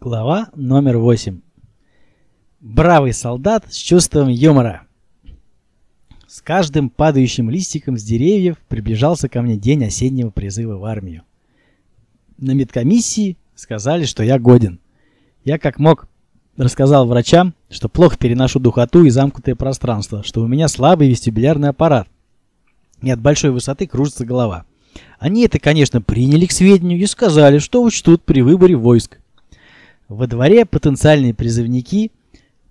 Глава номер 8. Бравый солдат с чувством юмора. С каждым падающим листиком с деревьев приближался ко мне день осеннего призыва в армию. На медкомиссии сказали, что я годен. Я как мог рассказал врачам, что плохо переношу духоту и замкнутое пространство, что у меня слабый вестибулярный аппарат. И от большой высоты кружится голова. Они это, конечно, приняли к сведению и сказали, что учтут при выборе войск. Во дворе потенциальные призывники,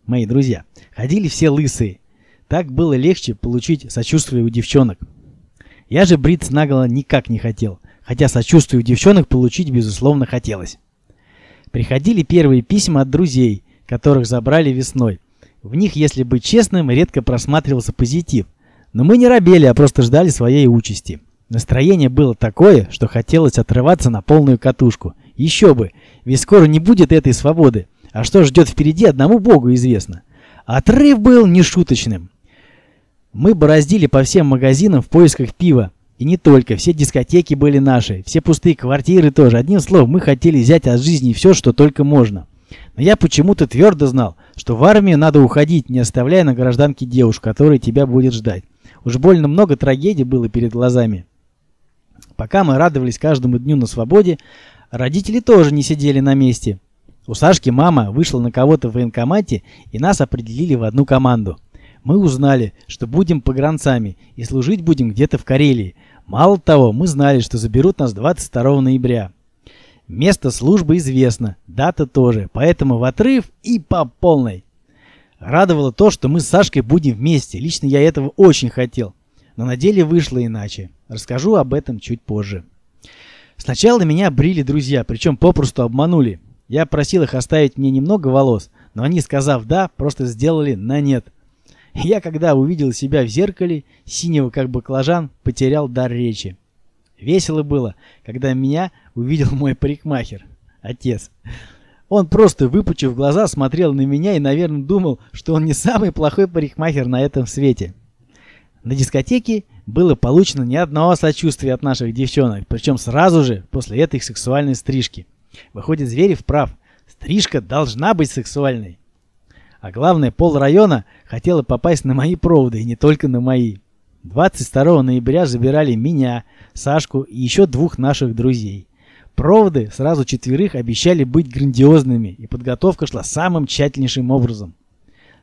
мои друзья, ходили все лысые. Так было легче получить сочувствие у девчонок. Я же бриться наголо никак не хотел, хотя сочувствие у девчонок получить безусловно хотелось. Приходили первые письма от друзей, которых забрали весной. В них, если быть честным, редко просматривался позитив. Но мы не робели, а просто ждали своей участи. Настроение было такое, что хотелось отрываться на полную катушку. Еще бы, ведь скоро не будет этой свободы. А что ждет впереди, одному богу известно. Отрыв был нешуточным. Мы бороздили по всем магазинам в поисках пива. И не только, все дискотеки были наши, все пустые квартиры тоже. Одним словом, мы хотели взять от жизни все, что только можно. Но я почему-то твердо знал, что в армию надо уходить, не оставляя на гражданке девушку, которая тебя будет ждать. Уж больно много трагедий было перед глазами. Пока мы радовались каждому дню на свободе, родители тоже не сидели на месте. У Сашки мама вышла на кого-то в военкомате, и нас определили в одну команду. Мы узнали, что будем погранцами и служить будем где-то в Карелии. Мало того, мы знали, что заберут нас 22 ноября. Место службы известно, дата тоже, поэтому в отрыв и по полной. Радовало то, что мы с Сашкой будем вместе. Лично я этого очень хотел. Но на деле вышло иначе. Расскажу об этом чуть позже. Сначала меня брили друзья, причем попросту обманули. Я просил их оставить мне немного волос, но они, сказав «да», просто сделали на «нет». Я, когда увидел себя в зеркале, синего как баклажан, потерял дар речи. Весело было, когда меня увидел мой парикмахер, отец. Он просто, выпучив глаза, смотрел на меня и, наверное, думал, что он не самый плохой парикмахер на этом свете. На дискотеке было получено ни одного сочувствия от наших девчонок, причем сразу же после этой сексуальной стрижки. Выходит, Зверев прав. Стрижка должна быть сексуальной. А главное, пол района хотела попасть на мои проводы, и не только на мои. 22 ноября забирали меня, Сашку и еще двух наших друзей. Проводы сразу четверых обещали быть грандиозными, и подготовка шла самым тщательнейшим образом.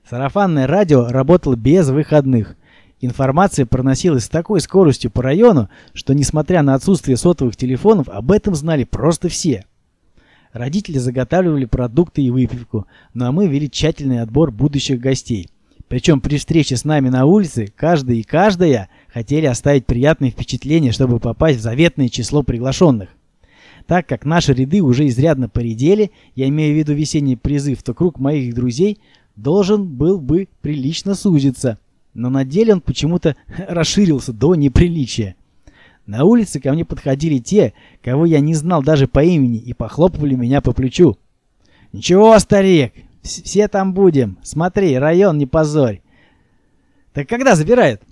Сарафанное радио работало без выходных. Информация проносилась с такой скоростью по району, что несмотря на отсутствие сотовых телефонов, об этом знали просто все. Родители заготавливали продукты и выпивку, ну а мы вели тщательный отбор будущих гостей. Причем при встрече с нами на улице каждый и каждая хотели оставить приятные впечатления, чтобы попасть в заветное число приглашенных. Так как наши ряды уже изрядно поредели, я имею в виду весенний призыв, то круг моих друзей должен был бы прилично сузиться – но на деле он почему-то расширился до неприличия. На улице ко мне подходили те, кого я не знал даже по имени, и похлопывали меня по плечу. «Ничего, старик, все там будем. Смотри, район не позорь». «Так когда забирают?»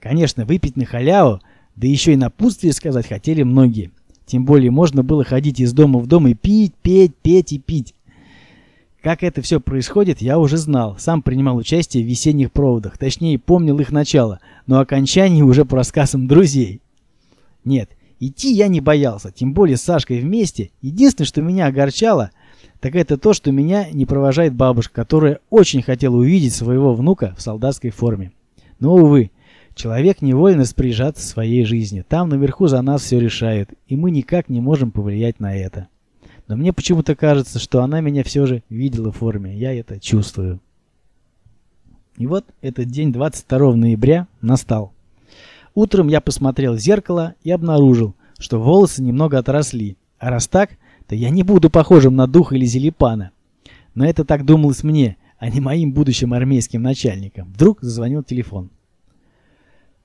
Конечно, выпить на халяву, да еще и напутствие сказать хотели многие. Тем более можно было ходить из дома в дом и пить, петь, петь и пить. Как это все происходит, я уже знал. Сам принимал участие в весенних проводах. Точнее, помнил их начало, но окончание уже по рассказам друзей. Нет, идти я не боялся, тем более с Сашкой вместе. Единственное, что меня огорчало, так это то, что меня не провожает бабушка, которая очень хотела увидеть своего внука в солдатской форме. Но, увы, человек невольно спряжаться своей жизнью. Там наверху за нас все решают, и мы никак не можем повлиять на это. Но мне почему-то кажется, что она меня все же видела в форме. Я это чувствую. И вот этот день 22 ноября настал. Утром я посмотрел в зеркало и обнаружил, что волосы немного отросли. А раз так, то я не буду похожим на духа или зелепана. Но это так думалось мне, а не моим будущим армейским начальникам. Вдруг зазвонил телефон.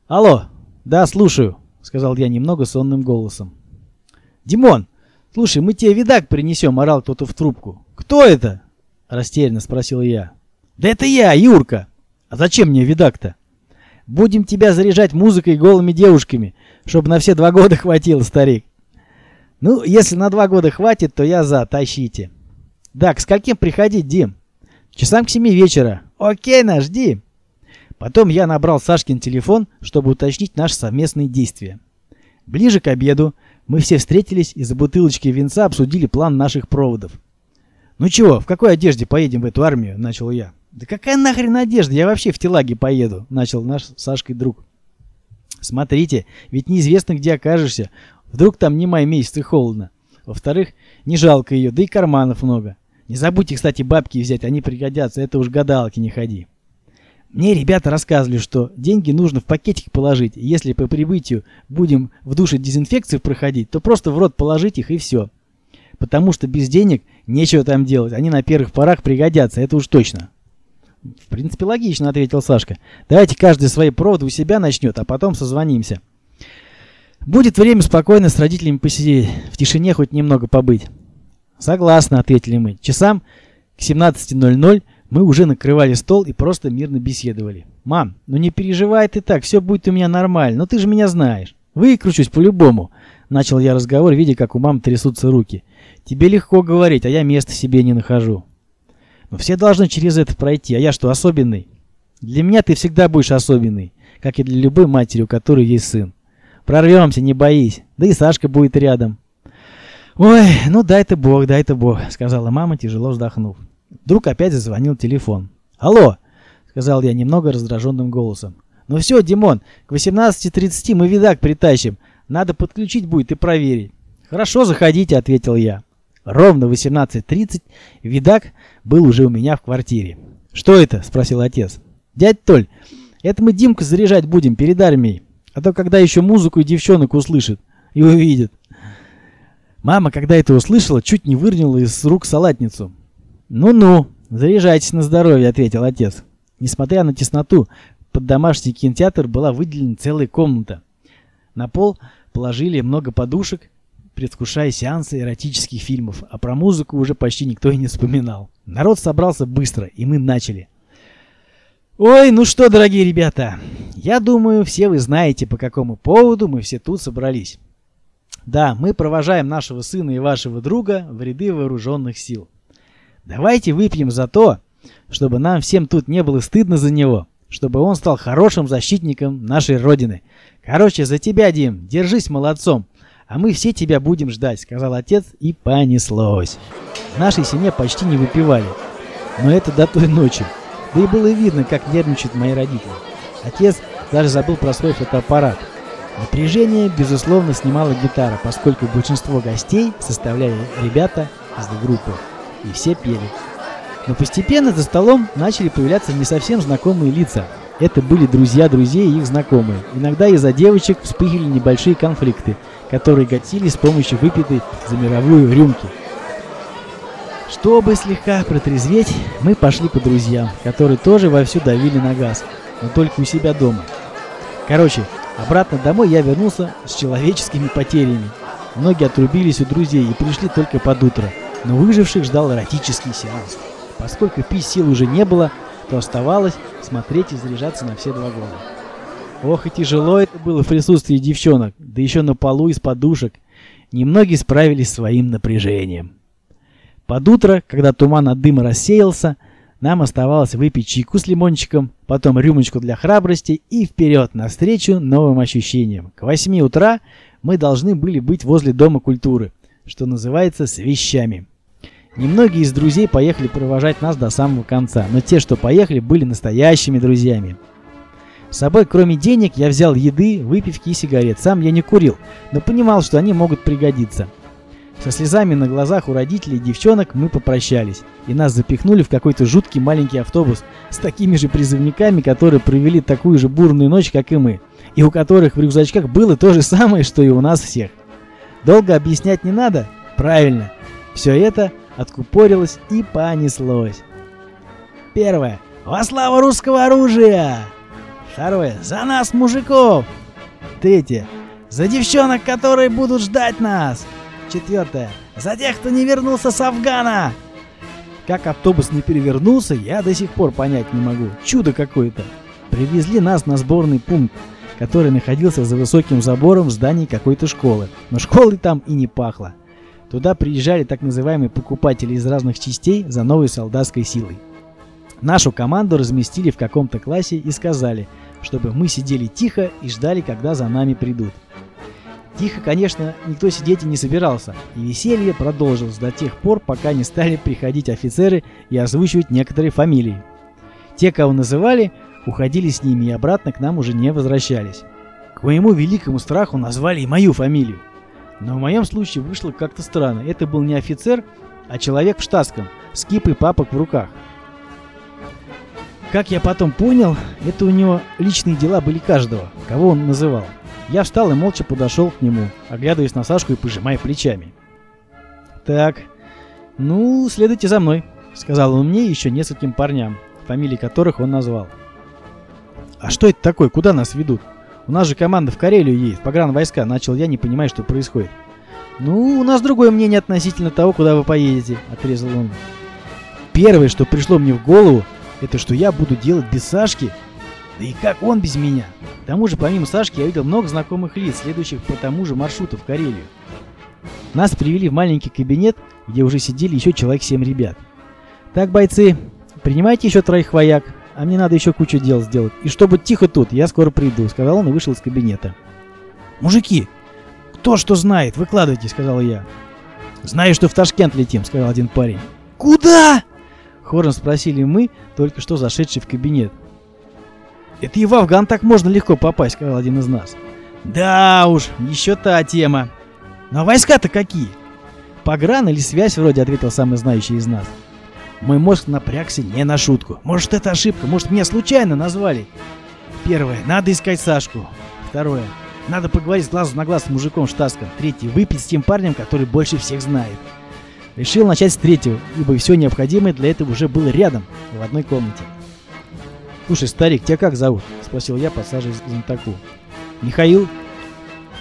«Алло, да, слушаю», — сказал я немного сонным голосом. «Димон, «Слушай, мы тебе видак принесем», — орал кто-то в трубку. «Кто это?» — растерянно спросил я. «Да это я, Юрка!» «А зачем мне видак-то?» «Будем тебя заряжать музыкой и голыми девушками, чтобы на все два года хватило, старик». «Ну, если на два года хватит, то я за, тащите». Да, к скольким приходить, Дим? Часам к семи вечера. Окей, наш, жди. Потом я набрал Сашкин телефон, чтобы уточнить наши совместные действия. Ближе к обеду мы все встретились и за бутылочкой винца обсудили план наших проводов. «Ну чего, в какой одежде поедем в эту армию?» – начал я. «Да какая нахрен одежда? Я вообще в телаге поеду», – начал наш с Сашкой друг. «Смотрите, ведь неизвестно, где окажешься. Вдруг там не май месяц и холодно. Во-вторых, не жалко ее, да и карманов много. Не забудьте, кстати, бабки взять, они пригодятся, это уж гадалки не ходи». Мне ребята рассказывали, что деньги нужно в пакетик положить. Если по прибытию будем в душе дезинфекцию проходить, то просто в рот положить их и все. Потому что без денег нечего там делать. Они на первых порах пригодятся, это уж точно. В принципе, логично, ответил Сашка. Давайте каждый свои проводы у себя начнет, а потом созвонимся. Будет время спокойно с родителями посидеть, в тишине хоть немного побыть. Согласна, ответили мы. Часам к 17.00 мы уже накрывали стол и просто мирно беседовали. «Мам, ну не переживай ты так, все будет у меня нормально, но ну ты же меня знаешь. Выкручусь по-любому», — начал я разговор, видя, как у мамы трясутся руки. «Тебе легко говорить, а я места себе не нахожу». «Но все должны через это пройти, а я что, особенный?» «Для меня ты всегда будешь особенный, как и для любой матери, у которой есть сын. Прорвемся, не боись, да и Сашка будет рядом». «Ой, ну дай-то бог, дай-то бог», — сказала мама, тяжело вздохнув. Вдруг опять зазвонил телефон. «Алло!» — сказал я немного раздраженным голосом. «Ну все, Димон, к 18.30 мы видак притащим. Надо подключить будет и проверить». «Хорошо, заходите», — ответил я. Ровно в 18.30 видак был уже у меня в квартире. «Что это?» — спросил отец. «Дядь Толь, это мы Димку заряжать будем перед армией. А то когда еще музыку и девчонок услышит и увидит». Мама, когда это услышала, чуть не выронила из рук салатницу. «Ну-ну, заряжайтесь на здоровье», — ответил отец. Несмотря на тесноту, под домашний кинотеатр была выделена целая комната. На пол положили много подушек, предвкушая сеансы эротических фильмов, а про музыку уже почти никто и не вспоминал. Народ собрался быстро, и мы начали. Ой, ну что, дорогие ребята, я думаю, все вы знаете, по какому поводу мы все тут собрались. Да, мы провожаем нашего сына и вашего друга в ряды вооруженных сил. Давайте выпьем за то, чтобы нам всем тут не было стыдно за него, чтобы он стал хорошим защитником нашей Родины. Короче, за тебя, Дим, держись молодцом, а мы все тебя будем ждать», — сказал отец, и понеслось. В нашей семье почти не выпивали, но это до той ночи. Да и было видно, как нервничают мои родители. Отец даже забыл про свой фотоаппарат. Напряжение, безусловно, снимала гитара, поскольку большинство гостей составляли ребята из группы и все пели. Но постепенно за столом начали появляться не совсем знакомые лица. Это были друзья друзей и их знакомые. Иногда из-за девочек вспыхивали небольшие конфликты, которые гасили с помощью выпитой за мировую рюмки. Чтобы слегка протрезветь, мы пошли по друзьям, которые тоже вовсю давили на газ, но только у себя дома. Короче, обратно домой я вернулся с человеческими потерями. Многие отрубились у друзей и пришли только под утро – но выживших ждал эротический сеанс. Поскольку пить сил уже не было, то оставалось смотреть и заряжаться на все два года. Ох и тяжело это было в присутствии девчонок, да еще на полу из подушек. Немногие справились своим напряжением. Под утро, когда туман от дыма рассеялся, нам оставалось выпить чайку с лимончиком, потом рюмочку для храбрости и вперед навстречу новым ощущениям. К восьми утра мы должны были быть возле Дома культуры, что называется, с вещами. Немногие из друзей поехали провожать нас до самого конца, но те, что поехали, были настоящими друзьями. С собой, кроме денег, я взял еды, выпивки и сигарет. Сам я не курил, но понимал, что они могут пригодиться. Со слезами на глазах у родителей и девчонок мы попрощались, и нас запихнули в какой-то жуткий маленький автобус с такими же призывниками, которые провели такую же бурную ночь, как и мы, и у которых в рюкзачках было то же самое, что и у нас всех. Долго объяснять не надо? Правильно. Все это откупорилось и понеслось. Первое. Во славу русского оружия! Второе. За нас, мужиков! Третье. За девчонок, которые будут ждать нас! Четвертое. За тех, кто не вернулся с Афгана! Как автобус не перевернулся, я до сих пор понять не могу. Чудо какое-то. Привезли нас на сборный пункт, который находился за высоким забором в здании какой-то школы. Но школы там и не пахло. Туда приезжали так называемые покупатели из разных частей за новой солдатской силой. Нашу команду разместили в каком-то классе и сказали, чтобы мы сидели тихо и ждали, когда за нами придут. Тихо, конечно, никто сидеть и не собирался, и веселье продолжилось до тех пор, пока не стали приходить офицеры и озвучивать некоторые фамилии. Те, кого называли, уходили с ними и обратно к нам уже не возвращались. К моему великому страху назвали и мою фамилию. Но в моем случае вышло как-то странно. Это был не офицер, а человек в штатском, с кипой папок в руках. Как я потом понял, это у него личные дела были каждого, кого он называл. Я встал и молча подошел к нему, оглядываясь на Сашку и пожимая плечами. «Так, ну, следуйте за мной», — сказал он мне и еще нескольким парням, фамилии которых он назвал. «А что это такое? Куда нас ведут? У нас же команда в Карелию едет, погран войска», — начал я, не понимая, что происходит. «Ну, у нас другое мнение относительно того, куда вы поедете», — отрезал он. Первое, что пришло мне в голову, это что я буду делать без Сашки да и как он без меня? К тому же, помимо Сашки, я видел много знакомых лиц, следующих по тому же маршруту в Карелию. Нас привели в маленький кабинет, где уже сидели еще человек 7 ребят. Так, бойцы, принимайте еще троих вояк, а мне надо еще кучу дел сделать. И чтобы тихо тут, я скоро приду, сказал он и вышел из кабинета. Мужики, кто что знает, выкладывайте, сказал я. Знаю, что в Ташкент летим, сказал один парень. Куда? Хором спросили мы, только что зашедший в кабинет. Это и в Афган так можно легко попасть, сказал один из нас. Да уж, еще та тема. Но войска-то какие? Погран или связь вроде, ответил самый знающий из нас. Мой мозг напрягся не на шутку. Может, это ошибка, может, меня случайно назвали. Первое. Надо искать Сашку. Второе. Надо поговорить с глазу на глаз с мужиком штатском. Третье. Выпить с тем парнем, который больше всех знает. Решил начать с третьего, ибо все необходимое для этого уже было рядом, в одной комнате. «Слушай, старик, тебя как зовут?» – спросил я, подсаживаясь к знатоку. «Михаил?»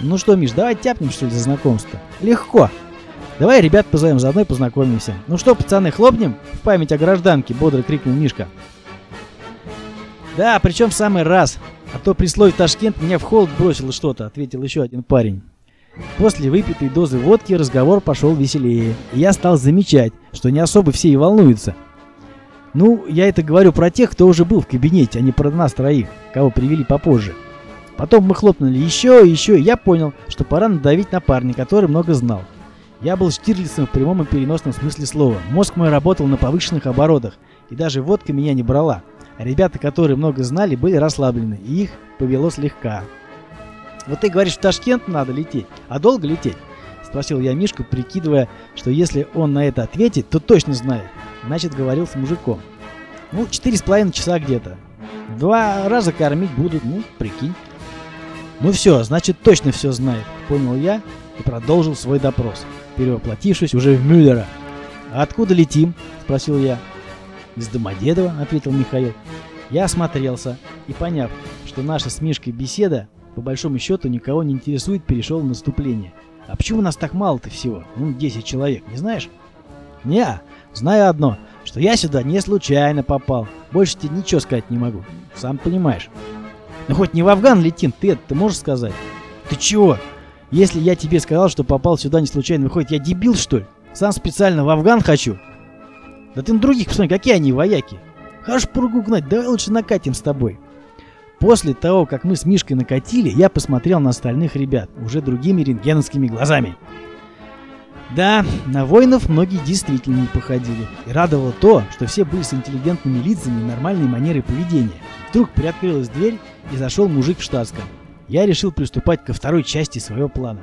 «Ну что, Миш, давай тяпнем, что ли, за знакомство?» «Легко!» «Давай ребят позовем, заодно и познакомимся». «Ну что, пацаны, хлопнем?» В память о гражданке бодро крикнул Мишка. «Да, причем в самый раз. А то при слове Ташкент меня в холод бросило что-то», ответил еще один парень. После выпитой дозы водки разговор пошел веселее, и я стал замечать, что не особо все и волнуются. Ну, я это говорю про тех, кто уже был в кабинете, а не про нас троих, кого привели попозже. Потом мы хлопнули еще и еще, и я понял, что пора надавить на парня, который много знал. Я был Штирлицем в прямом и переносном смысле слова. Мозг мой работал на повышенных оборотах, и даже водка меня не брала. А ребята, которые много знали, были расслаблены, и их повело слегка. «Вот ты говоришь, в Ташкент надо лететь, а долго лететь?» Спросил я Мишку, прикидывая, что если он на это ответит, то точно знает. Значит, говорил с мужиком. Ну, четыре с половиной часа где-то. Два раза кормить будут, ну, прикинь. Ну все, значит, точно все знает, понял я и продолжил свой допрос, перевоплотившись уже в Мюллера. «А откуда летим?» – спросил я. «Из Домодедова», – ответил Михаил. Я осмотрелся и, поняв, что наша с Мишкой беседа, по большому счету, никого не интересует, перешел в наступление. «А почему нас так мало-то всего? Ну, 10 человек, не знаешь?» «Не, Знаю одно, что я сюда не случайно попал. Больше тебе ничего сказать не могу. Сам понимаешь. Ну хоть не в Афган летим, ты это можешь сказать? Ты чего? Если я тебе сказал, что попал сюда не случайно, выходит, я дебил, что ли? Сам специально в Афган хочу? Да ты на других посмотри, какие они вояки. Хорош пургу гнать, давай лучше накатим с тобой. После того, как мы с Мишкой накатили, я посмотрел на остальных ребят, уже другими рентгеновскими глазами. Да, на воинов многие действительно не походили. И радовало то, что все были с интеллигентными лицами и нормальной манерой поведения. Вдруг приоткрылась дверь и зашел мужик в штатском. Я решил приступать ко второй части своего плана.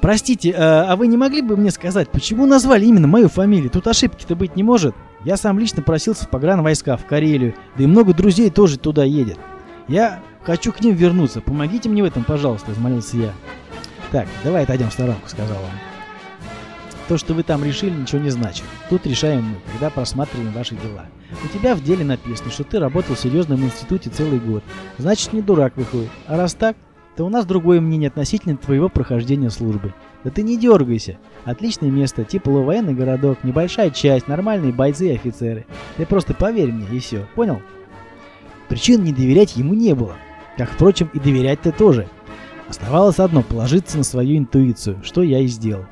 Простите, а, а вы не могли бы мне сказать, почему назвали именно мою фамилию? Тут ошибки-то быть не может. Я сам лично просился в погран войска в Карелию, да и много друзей тоже туда едет. Я хочу к ним вернуться. Помогите мне в этом, пожалуйста, взмолился я. Так, давай отойдем в сторонку, сказал он. То, что вы там решили, ничего не значит. Тут решаем мы, когда просматриваем ваши дела. У тебя в деле написано, что ты работал в серьезном институте целый год. Значит, не дурак выходит. А раз так, то у нас другое мнение относительно твоего прохождения службы. Да ты не дергайся. Отличное место, тепло, военный городок, небольшая часть, нормальные бойцы и офицеры. Ты просто поверь мне и все, понял? Причин не доверять ему не было. Как, впрочем, и доверять-то тоже. Оставалось одно – положиться на свою интуицию, что я и сделал.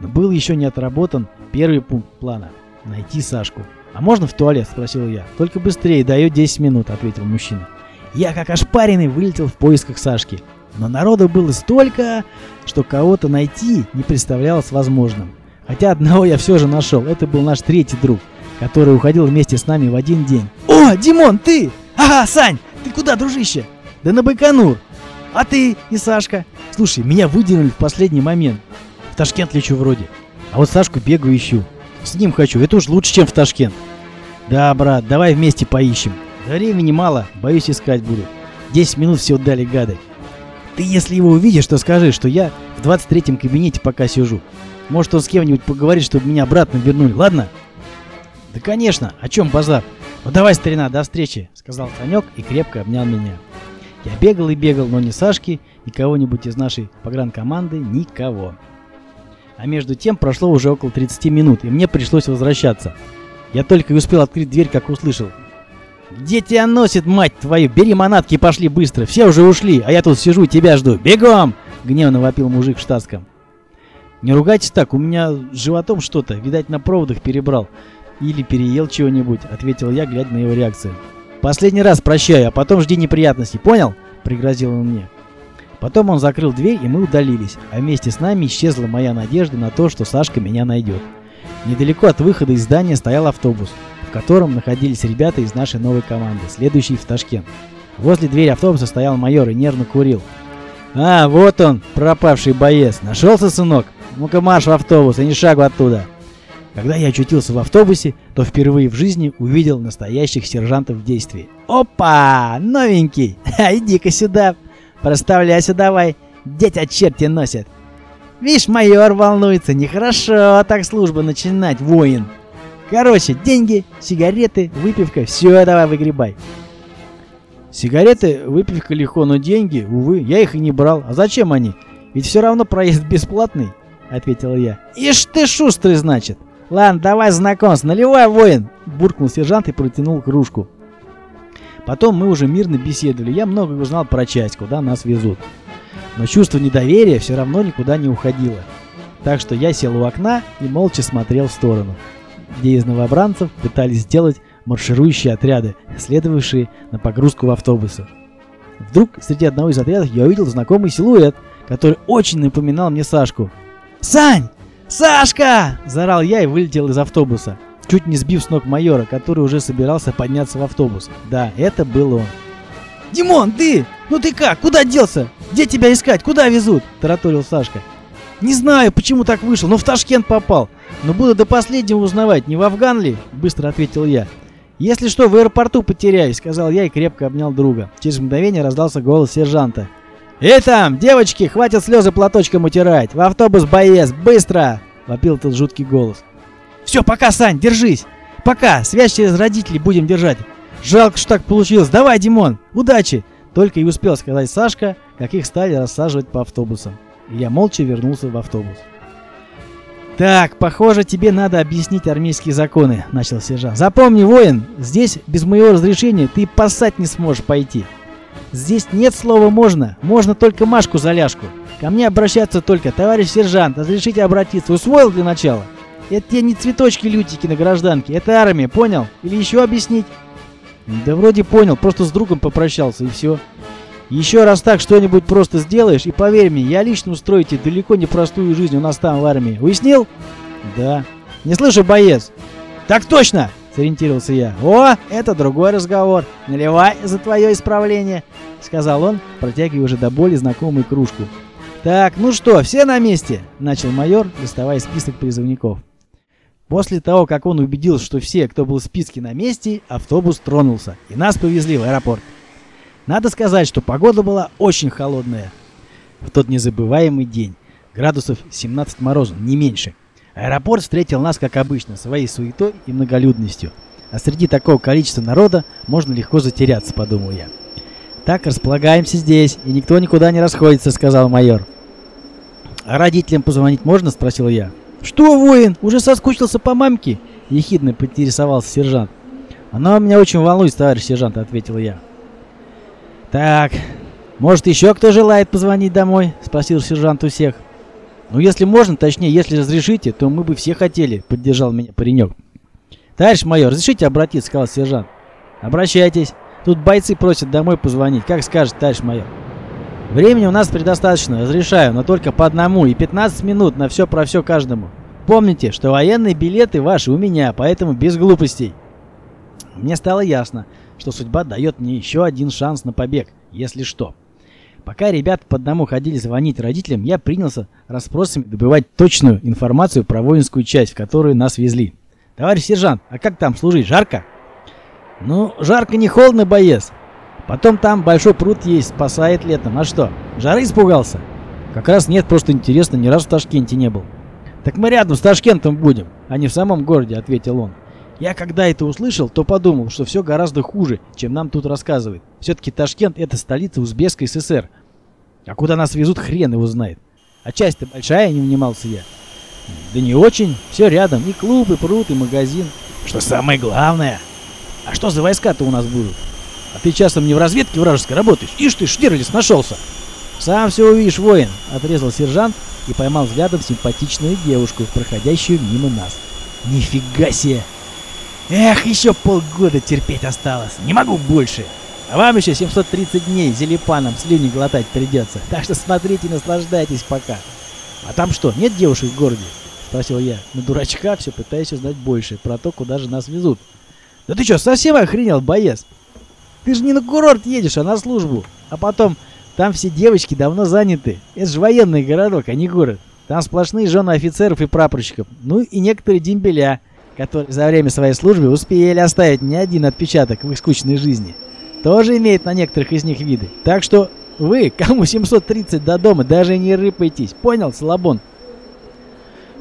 Но был еще не отработан первый пункт плана – найти Сашку. «А можно в туалет?» – спросил я. «Только быстрее, дает 10 минут», – ответил мужчина. Я, как ошпаренный, вылетел в поисках Сашки. Но народу было столько, что кого-то найти не представлялось возможным. Хотя одного я все же нашел. Это был наш третий друг, который уходил вместе с нами в один день. «О, Димон, ты! Ага, Сань, ты куда, дружище?» «Да на Байконур!» «А ты и Сашка?» «Слушай, меня выдернули в последний момент. В Ташкент лечу вроде. А вот Сашку бегаю ищу. С ним хочу, это уж лучше, чем в Ташкент». «Да, брат, давай вместе поищем. времени мало, боюсь искать буду. Десять минут все дали гады. Ты если его увидишь, то скажи, что я в 23-м кабинете пока сижу. Может, он с кем-нибудь поговорит, чтобы меня обратно вернули, ладно? Да, конечно. О чем базар? Ну давай, старина, до встречи, сказал Санек и крепко обнял меня. Я бегал и бегал, но ни Сашки, ни кого-нибудь из нашей погранкоманды, никого. А между тем прошло уже около 30 минут, и мне пришлось возвращаться. Я только и успел открыть дверь, как услышал. «Где тебя носит, мать твою? Бери манатки и пошли быстро. Все уже ушли, а я тут сижу и тебя жду. Бегом!» Гневно вопил мужик в штатском. «Не ругайтесь так, у меня с животом что-то, видать, на проводах перебрал. Или переел чего-нибудь», — ответил я, глядя на его реакцию. «Последний раз прощаю, а потом жди неприятностей, понял?» — пригрозил он мне. Потом он закрыл дверь, и мы удалились, а вместе с нами исчезла моя надежда на то, что Сашка меня найдет. Недалеко от выхода из здания стоял автобус, в котором находились ребята из нашей новой команды, следующие в Ташкент. Возле двери автобуса стоял майор и нервно курил. «А, вот он, пропавший боец. Нашелся, сынок? Ну-ка марш в автобус, и не шагу оттуда!» Когда я очутился в автобусе, то впервые в жизни увидел настоящих сержантов в действии. «Опа! Новенький! А иди-ка сюда! Проставляйся давай! Детя черти носят!» «Видишь, майор волнуется! Нехорошо так службу начинать, воин!» «Короче, деньги, сигареты, выпивка, все давай выгребай!» Сигареты, выпивка легко, но деньги, увы, я их и не брал. А зачем они? Ведь все равно проезд бесплатный, ответил я. Ишь ты шустрый, значит. Ладно, давай знакомство, наливай, воин, буркнул сержант и протянул кружку. Потом мы уже мирно беседовали. Я много узнал про часть, куда нас везут. Но чувство недоверия все равно никуда не уходило. Так что я сел у окна и молча смотрел в сторону, где из новобранцев пытались сделать марширующие отряды, следовавшие на погрузку в автобусы. Вдруг среди одного из отрядов я увидел знакомый силуэт, который очень напоминал мне Сашку. «Сань! Сашка!» – заорал я и вылетел из автобуса, чуть не сбив с ног майора, который уже собирался подняться в автобус. Да, это был он. «Димон, ты! Ну ты как? Куда делся? Где тебя искать? Куда везут?» – тараторил Сашка. «Не знаю, почему так вышел, но в Ташкент попал. Но буду до последнего узнавать, не в Афган ли?» – быстро ответил я. «Если что, в аэропорту потеряюсь», — сказал я и крепко обнял друга. Через мгновение раздался голос сержанта. «Эй там, девочки, хватит слезы платочком утирать! В автобус боец, быстро!» — вопил этот жуткий голос. «Все, пока, Сань, держись! Пока, связь через родителей будем держать! Жалко, что так получилось! Давай, Димон, удачи!» Только и успел сказать Сашка, как их стали рассаживать по автобусам. И я молча вернулся в автобус. «Так, похоже, тебе надо объяснить армейские законы», — начал сержант. «Запомни, воин, здесь без моего разрешения ты поссать не сможешь пойти. Здесь нет слова «можно», можно только Машку за ляжку. Ко мне обращаться только, товарищ сержант, разрешите обратиться. Усвоил для начала? Это тебе не цветочки-лютики на гражданке, это армия, понял? Или еще объяснить?» «Да вроде понял, просто с другом попрощался и все». Еще раз так что-нибудь просто сделаешь, и поверь мне, я лично устрою тебе далеко не простую жизнь у нас там в армии. Уяснил? Да. Не слышу, боец. Так точно! Сориентировался я. О, это другой разговор. Наливай за твое исправление, сказал он, протягивая уже до боли знакомую кружку. Так, ну что, все на месте? Начал майор, доставая список призывников. После того, как он убедился, что все, кто был в списке на месте, автобус тронулся, и нас повезли в аэропорт. Надо сказать, что погода была очень холодная. В тот незабываемый день. Градусов 17 морозом, не меньше. Аэропорт встретил нас, как обычно, своей суетой и многолюдностью. А среди такого количества народа можно легко затеряться, подумал я. «Так, располагаемся здесь, и никто никуда не расходится», — сказал майор. «А родителям позвонить можно?» — спросил я. «Что, воин, уже соскучился по мамке?» — ехидно поинтересовался сержант. «Она меня очень волнует, товарищ сержант», — ответил я. «Так, может, еще кто желает позвонить домой?» — спросил сержант у всех. Ну, если можно, точнее, если разрешите, то мы бы все хотели, поддержал меня паренек. Товарищ майор, разрешите обратиться, сказал сержант. Обращайтесь. Тут бойцы просят домой позвонить. Как скажет, товарищ майор. Времени у нас предостаточно, разрешаю, но только по одному и 15 минут на все про все каждому. Помните, что военные билеты ваши у меня, поэтому без глупостей. Мне стало ясно, что судьба дает мне еще один шанс на побег, если что. Пока ребята по одному ходили звонить родителям, я принялся расспросами добывать точную информацию про воинскую часть, в которую нас везли. «Товарищ сержант, а как там служить? Жарко?» «Ну, жарко не холодно, боец. Потом там большой пруд есть, спасает летом. А что, жары испугался?» «Как раз нет, просто интересно, ни разу в Ташкенте не был». «Так мы рядом с Ташкентом будем, а не в самом городе», — ответил он. Я когда это услышал, то подумал, что все гораздо хуже, чем нам тут рассказывают. Все-таки Ташкент это столица Узбекской ССР. А куда нас везут, хрен его знает. А часть-то большая, не внимался я. Да не очень, все рядом, и клуб, и пруд, и магазин. Что самое главное. А что за войска-то у нас будут? А ты часом не в разведке вражеской работаешь? Ишь ты, Штирлиц нашелся. Сам все увидишь, воин, отрезал сержант и поймал взглядом симпатичную девушку, проходящую мимо нас. Нифига себе! Эх, еще полгода терпеть осталось. Не могу больше. А вам еще 730 дней зелепаном слюни глотать придется. Так что смотрите и наслаждайтесь пока. А там что, нет девушек в городе? Спросил я. На дурачка все пытаюсь узнать больше про то, куда же нас везут. Да ты что, совсем охренел, боец? Ты же не на курорт едешь, а на службу. А потом, там все девочки давно заняты. Это же военный городок, а не город. Там сплошные жены офицеров и прапорщиков. Ну и некоторые дембеля которые за время своей службы успели оставить не один отпечаток в их скучной жизни, тоже имеет на некоторых из них виды. Так что вы, кому 730 до дома, даже не рыпайтесь. Понял, Слабон?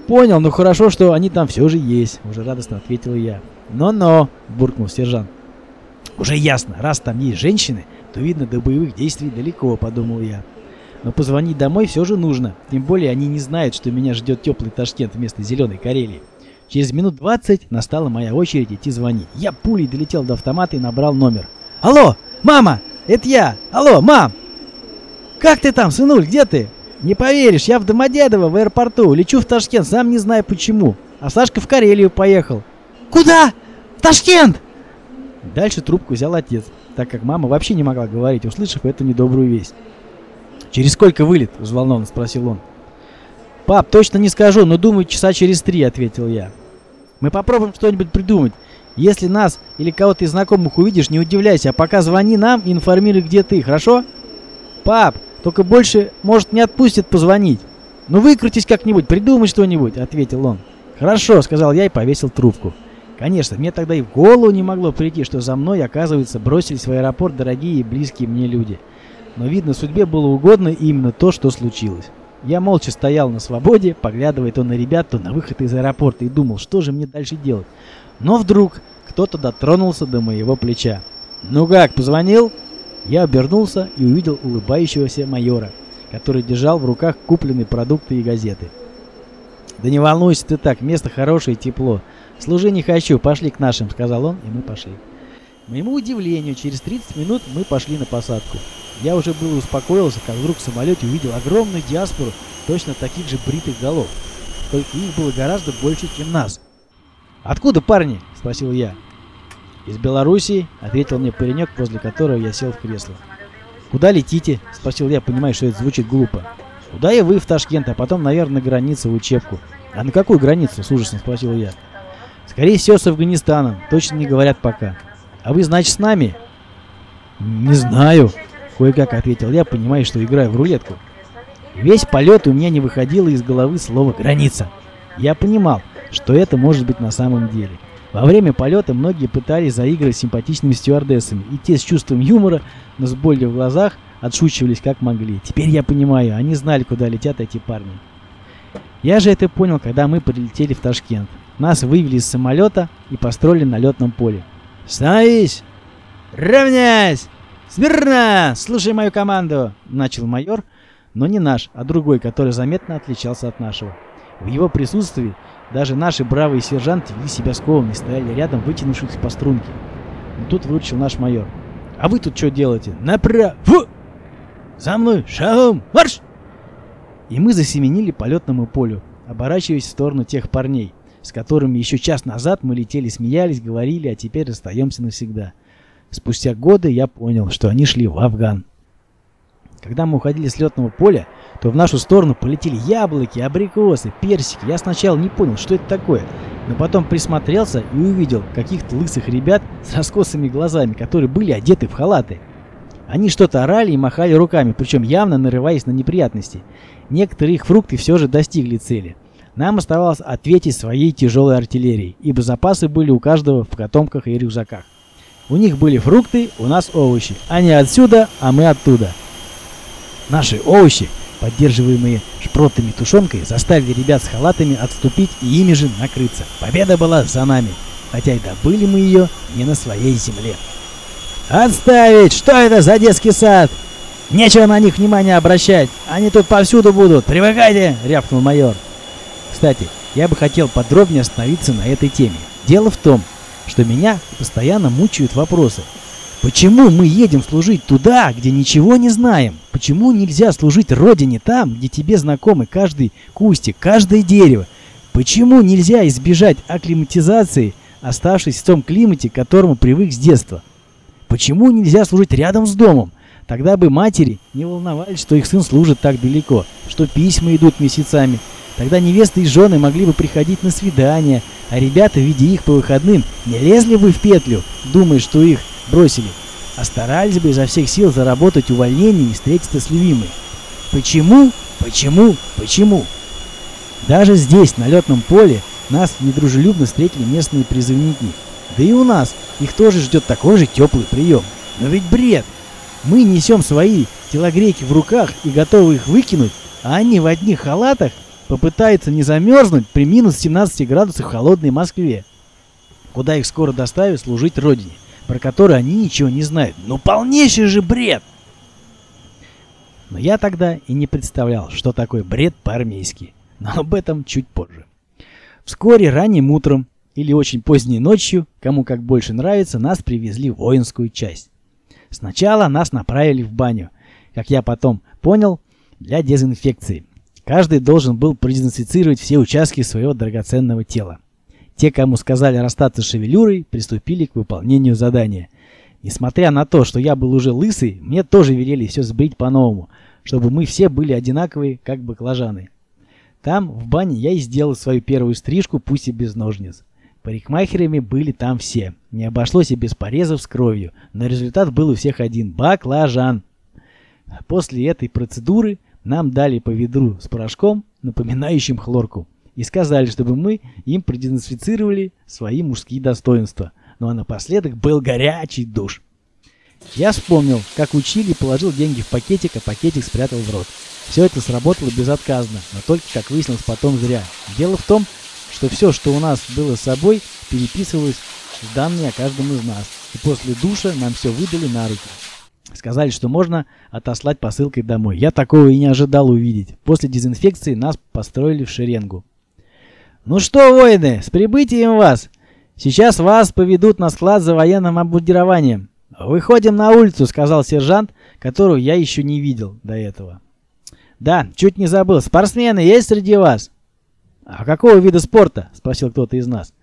Понял, но хорошо, что они там все же есть, уже радостно ответил я. Но-но, буркнул сержант. Уже ясно, раз там есть женщины, то видно до боевых действий далеко, подумал я. Но позвонить домой все же нужно, тем более они не знают, что меня ждет теплый Ташкент вместо зеленой Карелии. Через минут 20 настала моя очередь идти звонить. Я пулей долетел до автомата и набрал номер. «Алло, мама! Это я! Алло, мам! Как ты там, сынуль, где ты? Не поверишь, я в Домодедово в аэропорту, лечу в Ташкент, сам не знаю почему. А Сашка в Карелию поехал. Куда? В Ташкент! Дальше трубку взял отец, так как мама вообще не могла говорить, услышав эту недобрую весть. «Через сколько вылет?» – взволнованно спросил он. «Пап, точно не скажу, но думаю, часа через три», — ответил я. «Мы попробуем что-нибудь придумать. Если нас или кого-то из знакомых увидишь, не удивляйся, а пока звони нам и информируй, где ты, хорошо?» «Пап, только больше, может, не отпустит позвонить. Ну выкрутись как-нибудь, придумай что-нибудь», — ответил он. «Хорошо», — сказал я и повесил трубку. Конечно, мне тогда и в голову не могло прийти, что за мной, оказывается, бросились в аэропорт дорогие и близкие мне люди. Но, видно, судьбе было угодно именно то, что случилось. Я молча стоял на свободе, поглядывая то на ребят, то на выход из аэропорта и думал, что же мне дальше делать. Но вдруг кто-то дотронулся до моего плеча. «Ну как, позвонил?» Я обернулся и увидел улыбающегося майора, который держал в руках купленные продукты и газеты. «Да не волнуйся ты так, место хорошее и тепло. Служи не хочу, пошли к нашим», — сказал он, и мы пошли. Моему удивлению, через 30 минут мы пошли на посадку. Я уже было успокоился, как вдруг в самолете увидел огромную диаспору точно таких же бритых голов. Только их было гораздо больше, чем нас. «Откуда парни?» – спросил я. «Из Белоруссии», – ответил мне паренек, возле которого я сел в кресло. «Куда летите?» – спросил я, понимая, что это звучит глупо. «Куда и вы в Ташкент, а потом, наверное, на границу в учебку». «А на какую границу?» – с ужасом спросил я. «Скорее всего, с Афганистаном. Точно не говорят пока». «А вы, значит, с нами?» «Не знаю», Кое-как ответил я, понимая, что играю в рулетку. Весь полет у меня не выходило из головы слово «граница». Я понимал, что это может быть на самом деле. Во время полета многие пытались заигрывать с симпатичными стюардессами, и те с чувством юмора, но с болью в глазах, отшучивались как могли. Теперь я понимаю, они знали, куда летят эти парни. Я же это понял, когда мы прилетели в Ташкент. Нас вывели из самолета и построили на летном поле. «Становись! Равняйсь! «Смирно! Слушай мою команду!» — начал майор, но не наш, а другой, который заметно отличался от нашего. В его присутствии даже наши бравые сержанты вели себя скованно и стояли рядом, вытянувшись по струнке. Но тут выручил наш майор. «А вы тут что делаете? Направо! За мной! Шагом! Марш!» И мы засеменили по летному полю, оборачиваясь в сторону тех парней, с которыми еще час назад мы летели, смеялись, говорили, а теперь расстаемся навсегда. Спустя годы я понял, что они шли в Афган. Когда мы уходили с летного поля, то в нашу сторону полетели яблоки, абрикосы, персики. Я сначала не понял, что это такое, но потом присмотрелся и увидел каких-то лысых ребят с раскосыми глазами, которые были одеты в халаты. Они что-то орали и махали руками, причем явно нарываясь на неприятности. Некоторые их фрукты все же достигли цели. Нам оставалось ответить своей тяжелой артиллерией, ибо запасы были у каждого в котомках и рюкзаках. У них были фрукты, у нас овощи. Они отсюда, а мы оттуда. Наши овощи, поддерживаемые шпротами тушенкой, заставили ребят с халатами отступить и ими же накрыться. Победа была за нами, хотя и добыли мы ее не на своей земле. «Отставить! Что это за детский сад? Нечего на них внимания обращать! Они тут повсюду будут! Привыкайте!» — рявкнул майор. Кстати, я бы хотел подробнее остановиться на этой теме. Дело в том, что меня постоянно мучают вопросы. Почему мы едем служить туда, где ничего не знаем? Почему нельзя служить родине там, где тебе знакомы каждый кустик, каждое дерево? Почему нельзя избежать акклиматизации, оставшись в том климате, к которому привык с детства? Почему нельзя служить рядом с домом? Тогда бы матери не волновались, что их сын служит так далеко, что письма идут месяцами. Тогда невесты и жены могли бы приходить на свидания, а ребята, видя их по выходным, не лезли бы в петлю, думая, что их бросили, а старались бы изо всех сил заработать увольнение и встретиться с любимой. Почему? Почему? Почему? Даже здесь, на летном поле, нас недружелюбно встретили местные призывники. Да и у нас их тоже ждет такой же теплый прием. Но ведь бред! Мы несем свои телогрейки в руках и готовы их выкинуть, а они в одних халатах попытаются не замерзнуть при минус 17 градусах холодной Москве, куда их скоро доставят служить родине, про которую они ничего не знают. Ну полнейший же бред! Но я тогда и не представлял, что такое бред по-армейски. Но об этом чуть позже. Вскоре ранним утром или очень поздней ночью, кому как больше нравится, нас привезли в воинскую часть. Сначала нас направили в баню, как я потом понял, для дезинфекции. Каждый должен был продезинфицировать все участки своего драгоценного тела. Те, кому сказали расстаться с шевелюрой, приступили к выполнению задания. Несмотря на то, что я был уже лысый, мне тоже велели все сбрить по-новому, чтобы мы все были одинаковые, как баклажаны. Там, в бане, я и сделал свою первую стрижку, пусть и без ножниц. Парикмахерами были там все. Не обошлось и без порезов с кровью, но результат был у всех один – баклажан. После этой процедуры нам дали по ведру с порошком, напоминающим хлорку, и сказали, чтобы мы им продезинфицировали свои мужские достоинства. Ну а напоследок был горячий душ. Я вспомнил, как учили, положил деньги в пакетик, а пакетик спрятал в рот. Все это сработало безотказно, но только, как выяснилось, потом зря. Дело в том, что все, что у нас было с собой, переписывалось в данные о каждом из нас. И после душа нам все выдали на руки. Сказали, что можно отослать посылкой домой. Я такого и не ожидал увидеть. После дезинфекции нас построили в шеренгу. «Ну что, воины, с прибытием вас! Сейчас вас поведут на склад за военным обмундированием. Выходим на улицу», — сказал сержант, которого я еще не видел до этого. «Да, чуть не забыл. Спортсмены есть среди вас?» «А какого вида спорта?» — спросил кто-то из нас.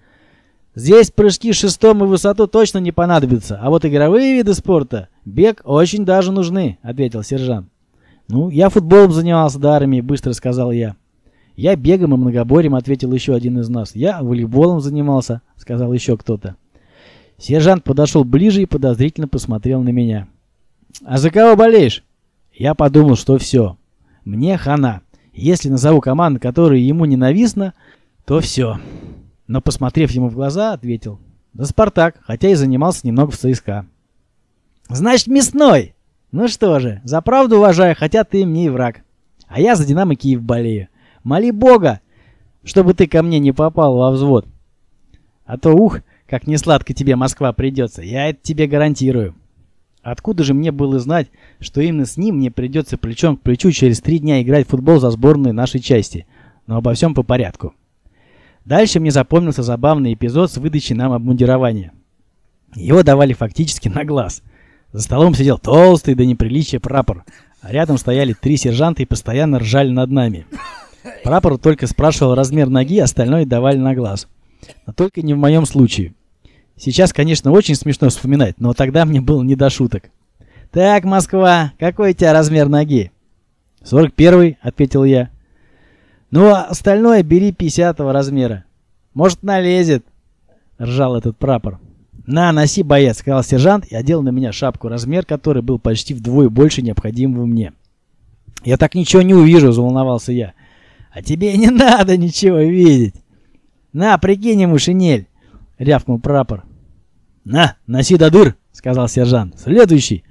«Здесь прыжки шестом и высоту точно не понадобятся, а вот игровые виды спорта, бег очень даже нужны», — ответил сержант. «Ну, я футболом занимался до армии», — быстро сказал я. «Я бегом и многоборьем», — ответил еще один из нас. «Я волейболом занимался», — сказал еще кто-то. Сержант подошел ближе и подозрительно посмотрел на меня. «А за кого болеешь?» Я подумал, что все. Мне хана. Если назову команду, которая ему ненавистна, то все. Но, посмотрев ему в глаза, ответил. Да Спартак, хотя и занимался немного в ЦСКА. Значит, мясной! Ну что же, за правду уважаю, хотя ты мне и враг. А я за Динамо Киев болею. Моли Бога, чтобы ты ко мне не попал во взвод. А то, ух, как несладко тебе Москва придется, я это тебе гарантирую. Откуда же мне было знать, что именно с ним мне придется плечом к плечу через три дня играть в футбол за сборную нашей части? Но обо всем по порядку. Дальше мне запомнился забавный эпизод с выдачей нам обмундирования. Его давали фактически на глаз. За столом сидел толстый до неприличия прапор, а рядом стояли три сержанта и постоянно ржали над нами. Прапор только спрашивал размер ноги, остальное давали на глаз. Но только не в моем случае. Сейчас, конечно, очень смешно вспоминать, но тогда мне было не до шуток. «Так, Москва, какой у тебя размер ноги?» «Сорок первый», — ответил я. «Ну, а остальное бери пятидесятого размера. Может, налезет», — ржал этот прапор. «На, носи, боец», — сказал сержант и одел на меня шапку, размер которой был почти вдвое больше необходимого мне. «Я так ничего не увижу», — заволновался я. «А тебе не надо ничего видеть. На, прикинь ему шинель», — рявкнул прапор. «На, носи до дыр», — сказал сержант. «Следующий».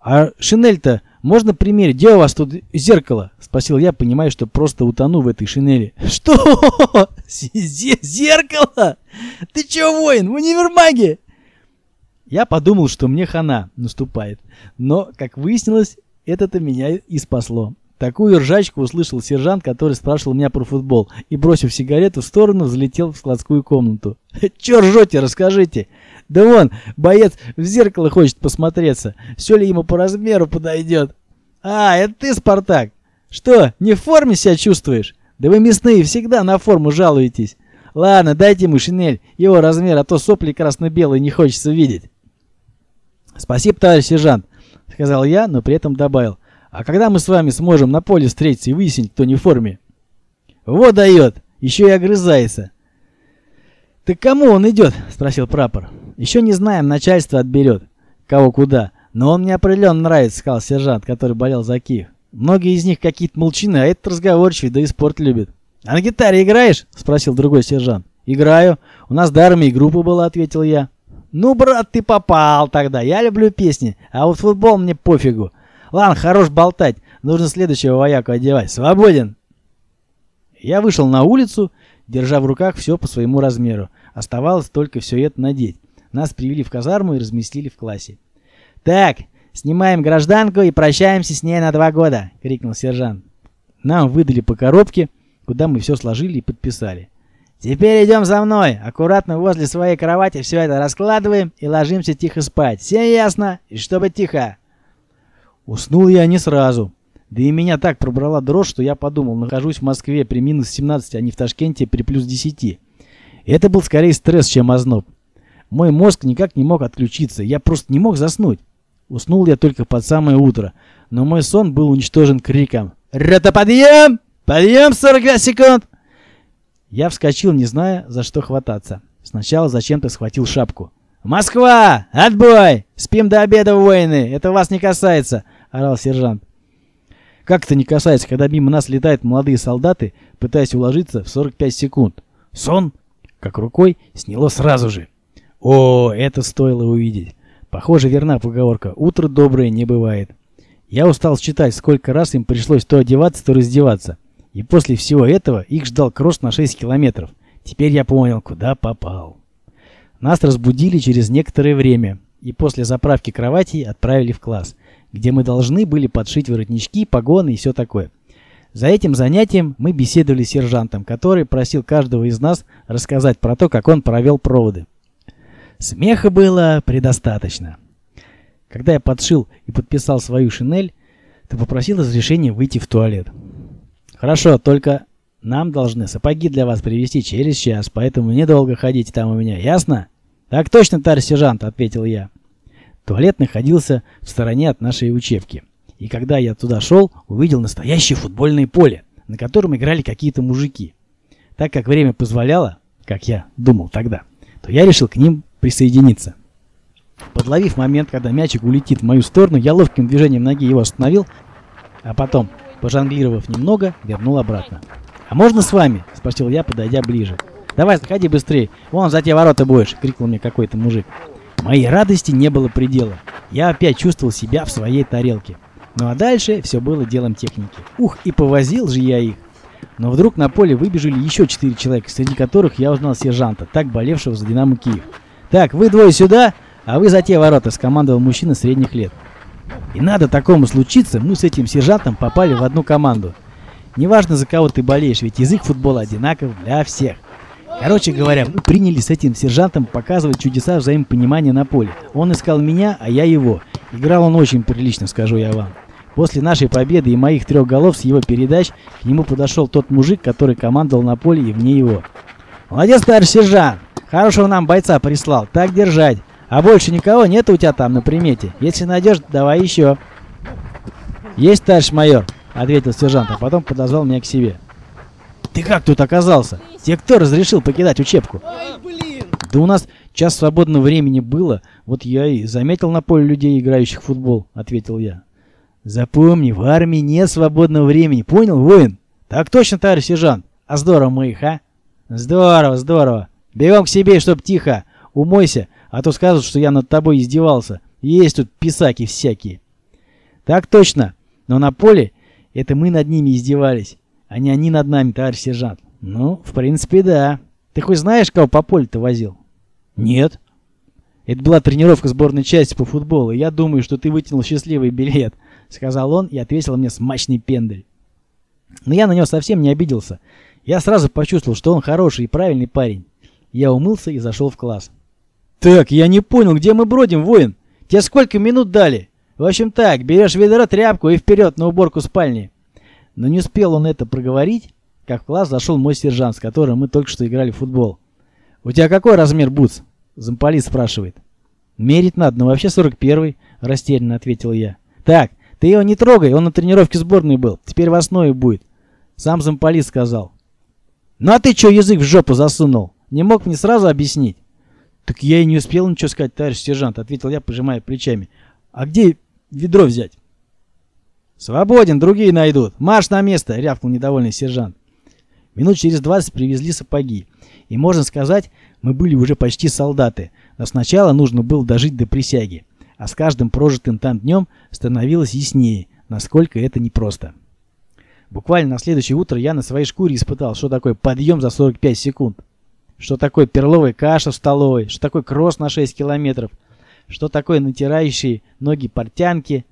«А шинель-то можно примерить? Где у вас тут зеркало?» — спросил я, понимая, что просто утону в этой шинели. «Что? Зеркало? Ты чё, воин, в универмаге?» Я подумал, что мне хана наступает. Но, как выяснилось, это-то меня и спасло. Такую ржачку услышал сержант, который спрашивал меня про футбол, и, бросив сигарету в сторону, залетел в складскую комнату. «Чё ржете, расскажите!» «Да вон, боец в зеркало хочет посмотреться, все ли ему по размеру подойдет». «А, это ты, Спартак! Что, не в форме себя чувствуешь? Да вы мясные всегда на форму жалуетесь. Ладно, дайте ему шинель, его размер, а то сопли красно-белые не хочется видеть». «Спасибо, товарищ сержант», — сказал я, но при этом добавил. А когда мы с вами сможем на поле встретиться и выяснить, кто не в форме? Вот дает, еще и огрызается. Так кому он идет? Спросил прапор. Еще не знаем, начальство отберет. Кого куда. Но он мне определенно нравится, сказал сержант, который болел за Киев. Многие из них какие-то молчины, а этот разговорчивый, да и спорт любит. А на гитаре играешь? Спросил другой сержант. Играю. У нас до армии группа была, ответил я. Ну, брат, ты попал тогда. Я люблю песни, а вот футбол мне пофигу. Ладно, хорош болтать. Нужно следующего вояку одевать. Свободен. Я вышел на улицу, держа в руках все по своему размеру. Оставалось только все это надеть. Нас привели в казарму и разместили в классе. «Так, снимаем гражданку и прощаемся с ней на два года!» — крикнул сержант. Нам выдали по коробке, куда мы все сложили и подписали. «Теперь идем за мной. Аккуратно возле своей кровати все это раскладываем и ложимся тихо спать. Всем ясно? И чтобы тихо!» Уснул я не сразу. Да и меня так пробрала дрожь, что я подумал, нахожусь в Москве при минус 17, а не в Ташкенте при плюс 10. Это был скорее стресс, чем озноб. Мой мозг никак не мог отключиться, я просто не мог заснуть. Уснул я только под самое утро, но мой сон был уничтожен криком «Рота, подъем! Подъем 45 секунд!» Я вскочил, не зная, за что хвататься. Сначала зачем-то схватил шапку. «Москва! Отбой! Спим до обеда, воины! Это вас не касается!» — орал сержант. Как это не касается, когда мимо нас летают молодые солдаты, пытаясь уложиться в 45 секунд? Сон, как рукой, сняло сразу же. О, это стоило увидеть. Похоже, верна поговорка «Утро доброе не бывает». Я устал считать, сколько раз им пришлось то одеваться, то раздеваться. И после всего этого их ждал кросс на 6 километров. Теперь я понял, куда попал. Нас разбудили через некоторое время и после заправки кровати отправили в класс где мы должны были подшить воротнички, погоны и все такое. За этим занятием мы беседовали с сержантом, который просил каждого из нас рассказать про то, как он провел проводы. Смеха было предостаточно. Когда я подшил и подписал свою шинель, то попросил разрешения выйти в туалет. Хорошо, только нам должны сапоги для вас привезти через час, поэтому недолго ходите там у меня, ясно? Так точно, товарищ сержант, ответил я. Туалет находился в стороне от нашей учебки. И когда я туда шел, увидел настоящее футбольное поле, на котором играли какие-то мужики. Так как время позволяло, как я думал тогда, то я решил к ним присоединиться. Подловив момент, когда мячик улетит в мою сторону, я ловким движением ноги его остановил, а потом, пожонглировав немного, вернул обратно. «А можно с вами?» – спросил я, подойдя ближе. «Давай, заходи быстрее, вон за те ворота будешь!» – крикнул мне какой-то мужик. Моей радости не было предела. Я опять чувствовал себя в своей тарелке. Ну а дальше все было делом техники. Ух, и повозил же я их. Но вдруг на поле выбежали еще четыре человека, среди которых я узнал сержанта, так болевшего за «Динамо Киев». «Так, вы двое сюда, а вы за те ворота», — скомандовал мужчина средних лет. И надо такому случиться, мы с этим сержантом попали в одну команду. Неважно, за кого ты болеешь, ведь язык футбола одинаков для всех. Короче говоря, мы приняли с этим сержантом показывать чудеса взаимопонимания на поле. Он искал меня, а я его. Играл он очень прилично, скажу я вам. После нашей победы и моих трех голов с его передач к нему подошел тот мужик, который командовал на поле и вне его. «Молодец, товарищ сержант! Хорошего нам бойца прислал. Так держать. А больше никого нет у тебя там на примете? Если найдешь, давай еще». «Есть, товарищ майор», — ответил сержант, а потом подозвал меня к себе. «Ты как тут оказался? Тебе кто разрешил покидать учебку?» Блин! «Да у нас час свободного времени было, вот я и заметил на поле людей, играющих в футбол», — ответил я. «Запомни, в армии нет свободного времени, понял, воин?» «Так точно, товарищ сержант. А здорово мы их, а?» «Здорово, здорово. Бегом к себе, чтоб тихо. Умойся, а то скажут, что я над тобой издевался. Есть тут писаки всякие». «Так точно. Но на поле это мы над ними издевались, а не они над нами, товарищ сержант». «Ну, в принципе, да. Ты хоть знаешь, кого по полю-то возил?» «Нет». «Это была тренировка сборной части по футболу, я думаю, что ты вытянул счастливый билет», — сказал он и ответил мне смачный пендель. Но я на него совсем не обиделся. Я сразу почувствовал, что он хороший и правильный парень. Я умылся и зашел в класс. «Так, я не понял, где мы бродим, воин? Тебе сколько минут дали? В общем так, берешь ведро, тряпку и вперед на уборку спальни». Но не успел он это проговорить, как в класс зашел мой сержант, с которым мы только что играли в футбол. «У тебя какой размер бутс?» Замполит спрашивает. «Мерить надо, но вообще 41-й», растерянно ответил я. «Так, ты его не трогай, он на тренировке сборной был, теперь в основе будет». Сам замполит сказал. «Ну а ты чё язык в жопу засунул? Не мог мне сразу объяснить?» «Так я и не успел ничего сказать, товарищ сержант», — ответил я, пожимая плечами. «А где ведро взять?» «Свободен, другие найдут. Марш на место!» — рявкнул недовольный сержант. Минут через двадцать привезли сапоги. И, можно сказать, мы были уже почти солдаты, но сначала нужно было дожить до присяги. А с каждым прожитым там днем становилось яснее, насколько это непросто. Буквально на следующее утро я на своей шкуре испытал, что такое подъем за 45 секунд. Что такое перловая каша в столовой, что такое кросс на 6 километров, что такое натирающие ноги портянки,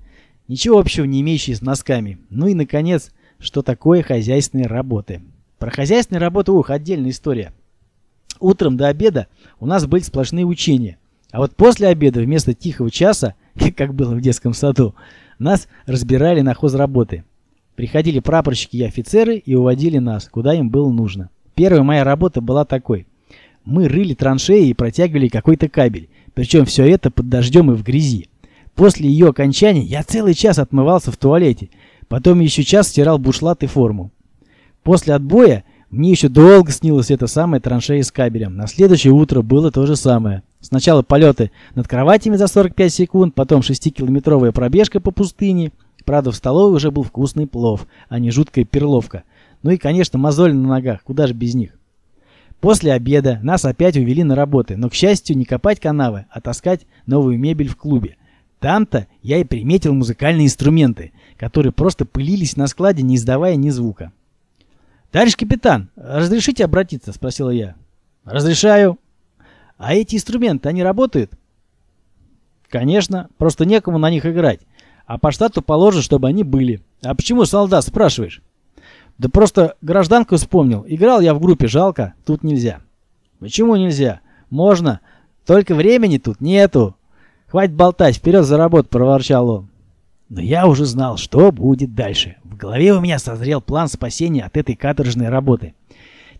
ничего общего не имеющие с носками. Ну и, наконец, что такое хозяйственные работы. Про хозяйственные работы, ух, отдельная история. Утром до обеда у нас были сплошные учения. А вот после обеда вместо тихого часа, как было в детском саду, нас разбирали на хозработы. Приходили прапорщики и офицеры и уводили нас, куда им было нужно. Первая моя работа была такой. Мы рыли траншеи и протягивали какой-то кабель, причем все это под дождем и в грязи. После ее окончания я целый час отмывался в туалете, потом еще час стирал бушлат и форму. После отбоя мне еще долго снилась эта самая траншея с кабелем. На следующее утро было то же самое. Сначала полеты над кроватями за 45 секунд, потом 6-километровая пробежка по пустыне. Правда, в столовой уже был вкусный плов, а не жуткая перловка. Ну и, конечно, мозоли на ногах, куда же без них. После обеда нас опять увели на работы, но, к счастью, не копать канавы, а таскать новую мебель в клубе. Там-то я и приметил музыкальные инструменты, которые просто пылились на складе, не издавая ни звука. «Товарищ капитан, разрешите обратиться?» – спросила я. «Разрешаю». «А эти инструменты, они работают?» «Конечно, просто некому на них играть. А по штату положено, чтобы они были. А почему солдат, спрашиваешь?» «Да просто гражданку вспомнил. Играл я в группе, жалко. Тут нельзя». «Почему нельзя? Можно. Только времени тут нету. Хватит болтать, вперед за работу!» – проворчал он. Но я уже знал, что будет дальше. В голове у меня созрел план спасения от этой каторжной работы.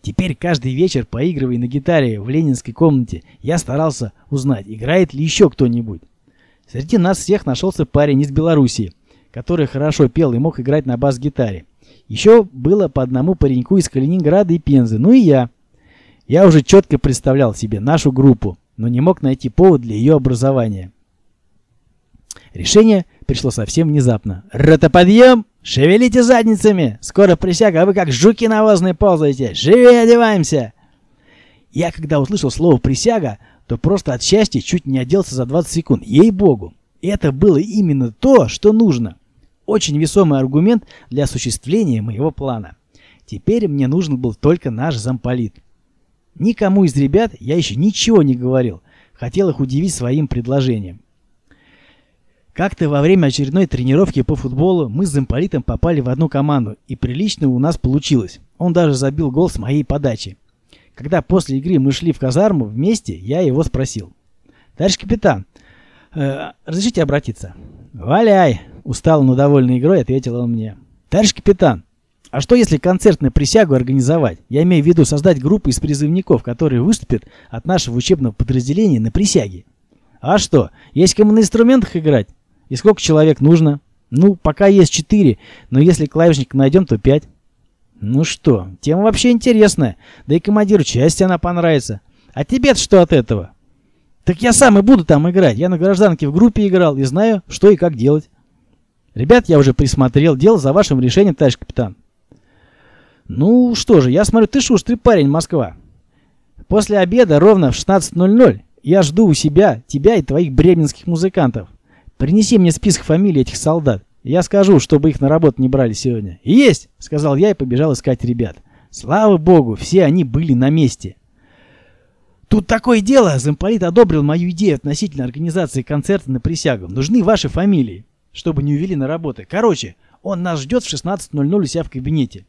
Теперь каждый вечер, поигрывая на гитаре в ленинской комнате, я старался узнать, играет ли еще кто-нибудь. Среди нас всех нашелся парень из Белоруссии, который хорошо пел и мог играть на бас-гитаре. Еще было по одному пареньку из Калининграда и Пензы, ну и я. Я уже четко представлял себе нашу группу, но не мог найти повод для ее образования. Решение пришло совсем внезапно. «Ротоподъем! Шевелите задницами! Скоро присяга, а вы как жуки навозные ползаете! Живее одеваемся!» Я, когда услышал слово «присяга», то просто от счастья чуть не оделся за 20 секунд. Ей-богу! Это было именно то, что нужно. Очень весомый аргумент для осуществления моего плана. Теперь мне нужен был только наш замполит. Никому из ребят я еще ничего не говорил. Хотел их удивить своим предложением. Как-то во время очередной тренировки по футболу мы с замполитом попали в одну команду, и прилично у нас получилось. Он даже забил гол с моей подачи. Когда после игры мы шли в казарму вместе, я его спросил. «Товарищ капитан, Э, разрешите обратиться? Валяй, устал, но довольный игрой, ответил он мне. Товарищ капитан, а что если концерт на присягу организовать? Я имею в виду создать группу из призывников, которые выступят от нашего учебного подразделения на присяге. А что, есть кому на инструментах играть? И сколько человек нужно? Ну, пока есть четыре, но если клавишник найдем, то пять. Ну что, тема вообще интересная, да и командиру части она понравится. А тебе что от этого? Так я сам и буду там играть. Я на гражданке в группе играл и знаю, что и как делать. Ребят, я уже присмотрел, дело за вашим решением, товарищ капитан. Ну что же, я смотрю, ты шустрый парень, Москва. После обеда ровно в 16.00 я жду у себя тебя и твоих бременских музыкантов. Принеси мне список фамилий этих солдат. Я скажу, чтобы их на работу не брали сегодня. Есть, сказал я и побежал искать ребят. Слава богу, все они были на месте. Тут такое дело, замполит одобрил мою идею относительно организации концерта на присягу. Нужны ваши фамилии, чтобы не увели на работу. Короче, он нас ждет в 16.00 у себя в кабинете.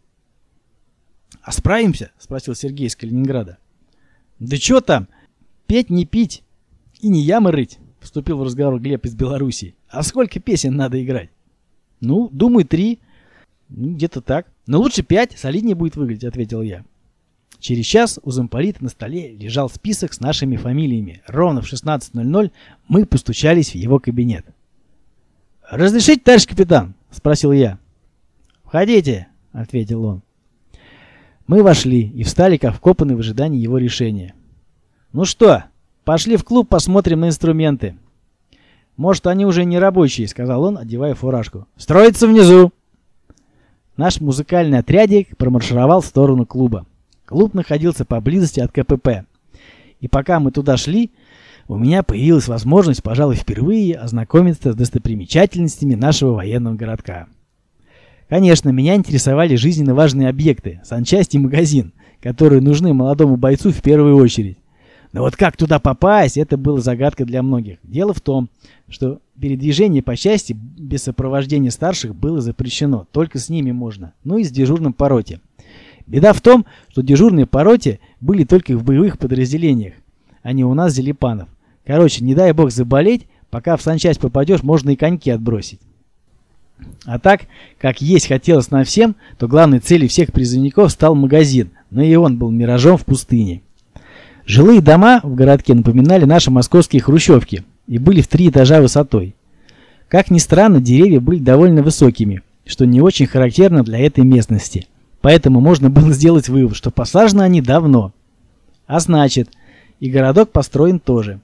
«А справимся?» — спросил Сергей из Калининграда. «Да что там? Петь не пить и не ямы рыть», — вступил в разговор Глеб из Белоруссии. «А сколько песен надо играть?» «Ну, думаю, три. Ну, где-то так. Но лучше пять, солиднее будет выглядеть», — ответил я. Через час у замполита на столе лежал список с нашими фамилиями. Ровно в 16.00 мы постучались в его кабинет. «Разрешите, товарищ капитан?» — спросил я. «Входите», — ответил он. Мы вошли и встали как вкопанные в ожидании его решения. «Ну что, пошли в клуб, посмотрим на инструменты». «Может, они уже не рабочие», — сказал он, одевая фуражку. «Строится внизу!» Наш музыкальный отрядик промаршировал в сторону клуба. Клуб находился поблизости от КПП. И пока мы туда шли, у меня появилась возможность, пожалуй, впервые ознакомиться с достопримечательностями нашего военного городка. Конечно, меня интересовали жизненно важные объекты, санчасть и магазин, которые нужны молодому бойцу в первую очередь. Но вот как туда попасть, это было загадкой для многих. Дело в том, что передвижение по части без сопровождения старших было запрещено, только с ними можно, ну и с дежурным по роте. Беда в том, что дежурные по роте были только в боевых подразделениях, а не у нас зелепанов. Короче, не дай бог заболеть, пока в санчасть попадешь, можно и коньки отбросить. А так, как есть хотелось на всем, то главной целью всех призывников стал магазин, но и он был миражом в пустыне. Жилые дома в городке напоминали наши московские хрущевки и были в три этажа высотой. Как ни странно, деревья были довольно высокими, что не очень характерно для этой местности. Поэтому можно было сделать вывод, что посажены они давно. А значит, и городок построен тоже.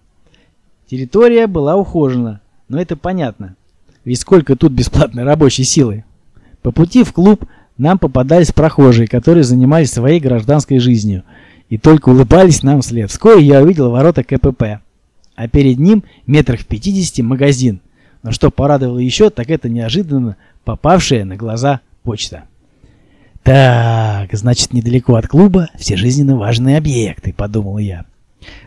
Территория была ухожена, но это понятно. Ведь сколько тут бесплатной рабочей силы. По пути в клуб нам попадались прохожие, которые занимались своей гражданской жизнью и только улыбались нам вслед. Вскоре я увидел ворота КПП, а перед ним метрах в 50 магазин. Но что порадовало еще, так это неожиданно попавшая на глаза почта. Так, значит, недалеко от клуба все жизненно важные объекты, подумал я.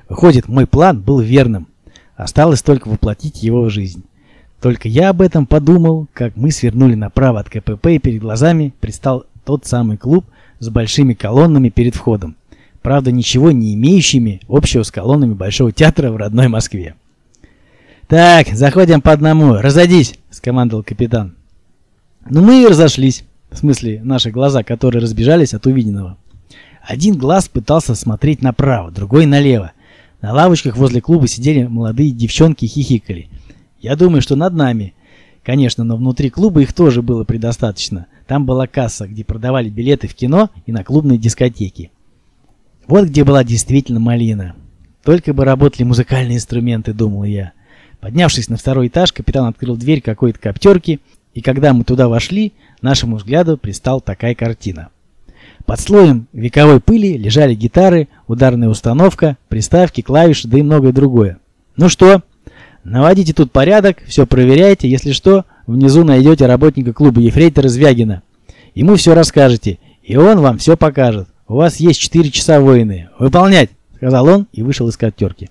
Выходит, мой план был верным. Осталось только воплотить его в жизнь. Только я об этом подумал, как мы свернули направо от КПП и перед глазами предстал тот самый клуб с большими колоннами перед входом. Правда, ничего не имеющими общего с колоннами Большого театра в родной Москве. «Так, заходим по одному. Разойдись!» — скомандовал капитан. Но мы и разошлись. В смысле, наши глаза, которые разбежались от увиденного. Один глаз пытался смотреть направо, другой налево. На лавочках возле клуба сидели молодые девчонки и хихикали. Я думаю, что над нами. Конечно, но внутри клуба их тоже было предостаточно. Там была касса, где продавали билеты в кино и на клубные дискотеки. Вот где была действительно малина. Только бы работали музыкальные инструменты, думал я. Поднявшись на второй этаж, капитан открыл дверь какой-то коптерки, и когда мы туда вошли, нашему взгляду пристала такая картина. Под слоем вековой пыли лежали гитары, ударная установка, приставки, клавиши, да и многое другое. «Ну что?» Наводите тут порядок, все проверяйте, если что, внизу найдете работника клуба Ефрейтора Звягина. Ему все расскажете, и он вам все покажет. У вас есть 4 часа воины. Выполнять, сказал он и вышел из коптерки.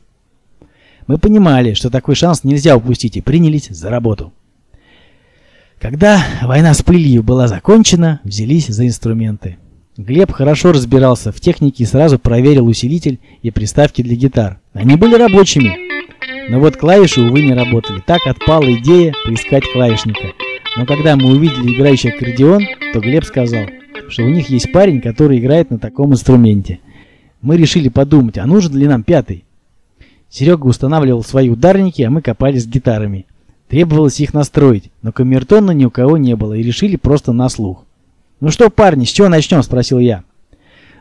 Мы понимали, что такой шанс нельзя упустить и принялись за работу. Когда война с пылью была закончена, взялись за инструменты. Глеб хорошо разбирался в технике и сразу проверил усилитель и приставки для гитар. Они были рабочими. Но вот клавиши, увы, не работали. Так отпала идея поискать клавишника. Но когда мы увидели играющий аккордеон, то Глеб сказал, что у них есть парень, который играет на таком инструменте. Мы решили подумать, а нужен ли нам пятый? Серега устанавливал свои ударники, а мы копались с гитарами. Требовалось их настроить, но камертона ни у кого не было, и решили просто на слух. «Ну что, парни, с чего начнем?» – спросил я.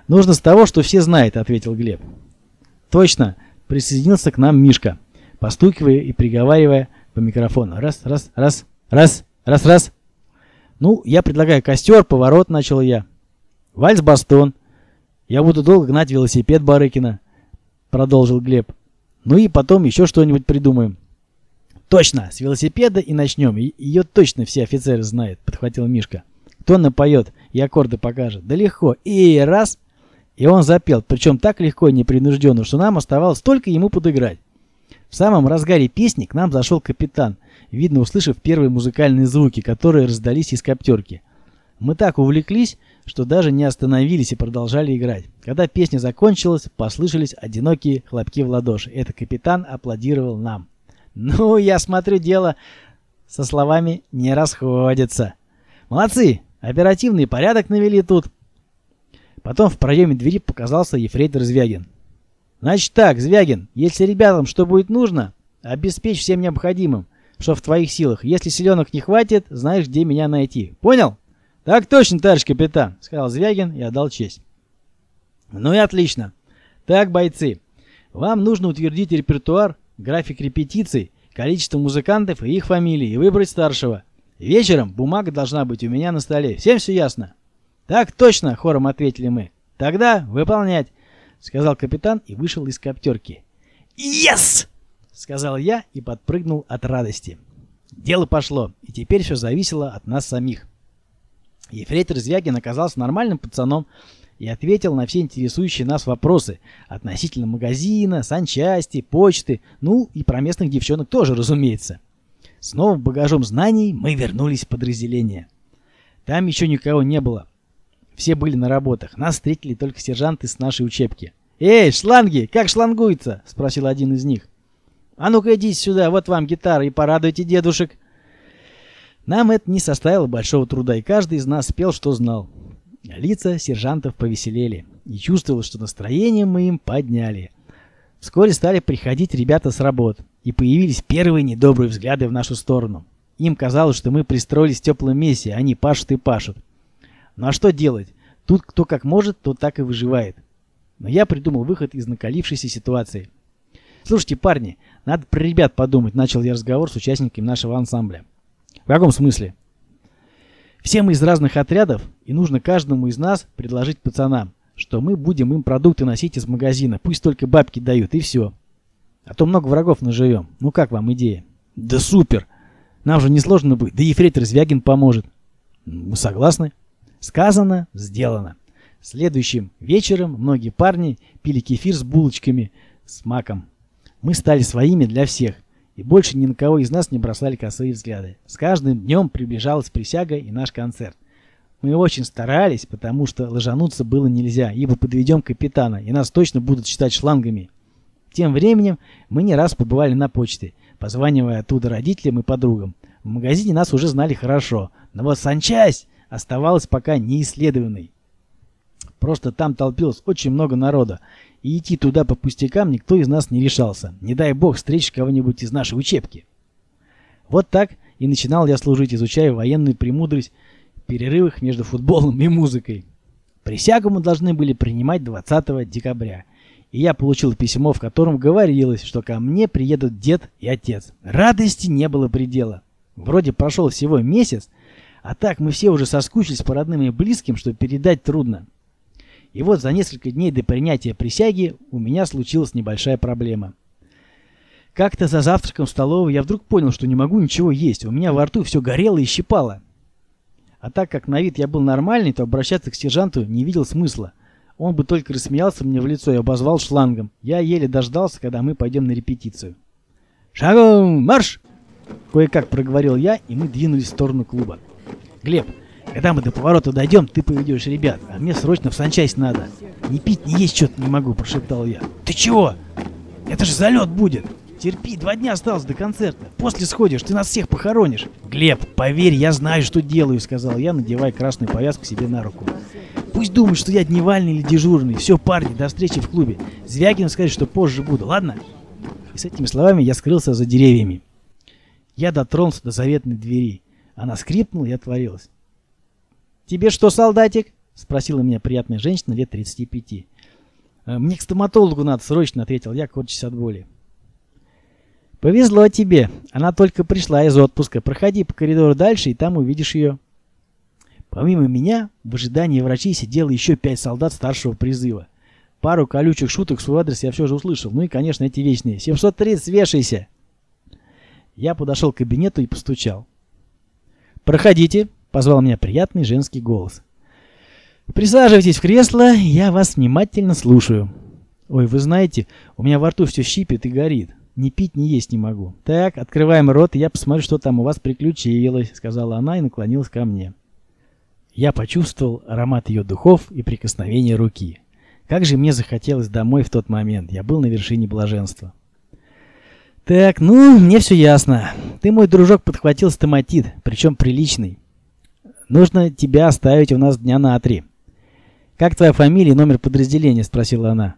«Нужно с того, что все знают», – ответил Глеб. «Точно!» – присоединился к нам Мишка, постукивая и приговаривая по микрофону. «Раз, раз, раз, раз, раз, раз!» «Ну, я предлагаю костер, поворот», – начал я. «Вальс-бастон. Я буду долго гнать велосипед Барыкина», – продолжил Глеб. «Ну и потом еще что-нибудь придумаем». «Точно, с велосипеда и начнем. Ее точно все офицеры знают», – подхватил Мишка. «Кто напоет и аккорды покажет?» «Да легко. И раз!» И он запел, причем так легко и непринужденно, что нам оставалось только ему подыграть. В самом разгаре песни к нам зашел капитан, видно услышав первые музыкальные звуки, которые раздались из коптерки. Мы так увлеклись, что даже не остановились и продолжали играть. Когда песня закончилась, послышались одинокие хлопки в ладоши. Это капитан аплодировал нам. Ну, я смотрю, дело со словами не расходится. Молодцы, оперативный порядок навели тут. Потом в проеме двери показался ефрейтор Звягин. Значит так, Звягин, если ребятам что будет нужно, обеспечь всем необходимым, что в твоих силах. Если селенок не хватит, знаешь, где меня найти. Понял? Так точно, товарищ капитан, сказал Звягин и отдал честь. Ну и отлично. Так, бойцы, вам нужно утвердить репертуар график репетиций, количество музыкантов и их фамилии, и выбрать старшего. Вечером бумага должна быть у меня на столе. Всем все ясно? Так точно, хором ответили мы. Тогда выполнять, сказал капитан и вышел из коптерки. Yes! Сказал я и подпрыгнул от радости. Дело пошло, и теперь все зависело от нас самих. Ефрейтор Звягин оказался нормальным пацаном, и ответил на все интересующие нас вопросы относительно магазина, санчасти, почты, ну и про местных девчонок тоже, разумеется. С новым багажом знаний мы вернулись в подразделение. Там еще никого не было. Все были на работах. Нас встретили только сержанты с нашей учебки. «Эй, шланги, как шлангуется?» – спросил один из них. «А ну-ка иди сюда, вот вам гитара, и порадуйте дедушек». Нам это не составило большого труда, и каждый из нас спел, что знал. Лица сержантов повеселели, и чувствовал, что настроение мы им подняли. Вскоре стали приходить ребята с работ, и появились первые недобрые взгляды в нашу сторону. Им казалось, что мы пристроились в теплом месте, они пашут и пашут. Ну а что делать? Тут кто как может, тот так и выживает. Но я придумал выход из накалившейся ситуации. Слушайте, парни, надо про ребят подумать, начал я разговор с участниками нашего ансамбля. В каком смысле? Все мы из разных отрядов, и нужно каждому из нас предложить пацанам, что мы будем им продукты носить из магазина, пусть только бабки дают, и все. А то много врагов наживем. Ну как вам идея? Да супер! Нам же несложно будет, да ефрейтор Звягин поможет. Мы согласны? Сказано, сделано. Следующим вечером многие парни пили кефир с булочками, с маком. Мы стали своими для всех и больше ни на кого из нас не бросали косые взгляды. С каждым днем приближалась присяга и наш концерт. Мы очень старались, потому что ложануться было нельзя, ибо подведем капитана, и нас точно будут считать шлангами. Тем временем мы не раз побывали на почте, позванивая оттуда родителям и подругам. В магазине нас уже знали хорошо, но вот санчасть оставалась пока неисследованной. Просто там толпилось очень много народа, и идти туда по пустякам никто из нас не решался. Не дай бог встретишь кого-нибудь из нашей учебки. Вот так и начинал я служить, изучая военную премудрость в перерывах между футболом и музыкой. Присягу мы должны были принимать 20 декабря. И я получил письмо, в котором говорилось, что ко мне приедут дед и отец. Радости не было предела. Вроде прошел всего месяц, а так мы все уже соскучились по родным и близким, что передать трудно. И вот за несколько дней до принятия присяги у меня случилась небольшая проблема. Как-то за завтраком в столовой я вдруг понял, что не могу ничего есть. У меня во рту все горело и щипало. А так как на вид я был нормальный, то обращаться к сержанту не видел смысла. Он бы только рассмеялся мне в лицо и обозвал шлангом. Я еле дождался, когда мы пойдем на репетицию. «Шагом марш!» Кое-как проговорил я, и мы двинулись в сторону клуба. «Глеб, когда мы до поворота дойдем, ты поведешь ребят, а мне срочно в санчасть надо. Не пить, не есть что-то не могу, прошептал я. Ты чего? Это же залет будет. Терпи, два дня осталось до концерта. После сходишь, ты нас всех похоронишь. Глеб, поверь, я знаю, что делаю, сказал я, надевая красную повязку себе на руку. Пусть думают, что я дневальный или дежурный. Все, парни, до встречи в клубе. Звягин скажет, что позже буду, ладно? И с этими словами я скрылся за деревьями. Я дотронулся до заветной двери. Она скрипнула и отворилась. «Тебе что, солдатик?» — спросила меня приятная женщина лет 35. «Э, «Мне к стоматологу надо срочно», — ответил я, корчась от боли. «Повезло тебе. Она только пришла из отпуска. Проходи по коридору дальше, и там увидишь ее». Помимо меня, в ожидании врачей сидело еще пять солдат старшего призыва. Пару колючих шуток в свой адрес я все же услышал. Ну и, конечно, эти вечные. «730, вешайся!» Я подошел к кабинету и постучал. «Проходите», — позвал меня приятный женский голос. «Присаживайтесь в кресло, я вас внимательно слушаю». «Ой, вы знаете, у меня во рту все щипет и горит. Ни пить, ни есть не могу». «Так, открываем рот, и я посмотрю, что там у вас приключилось», — сказала она и наклонилась ко мне. Я почувствовал аромат ее духов и прикосновение руки. Как же мне захотелось домой в тот момент. Я был на вершине блаженства. Так, ну, мне все ясно. Ты, мой дружок, подхватил стоматит, причем приличный. Нужно тебя оставить у нас дня на три. Как твоя фамилия и номер подразделения, спросила она.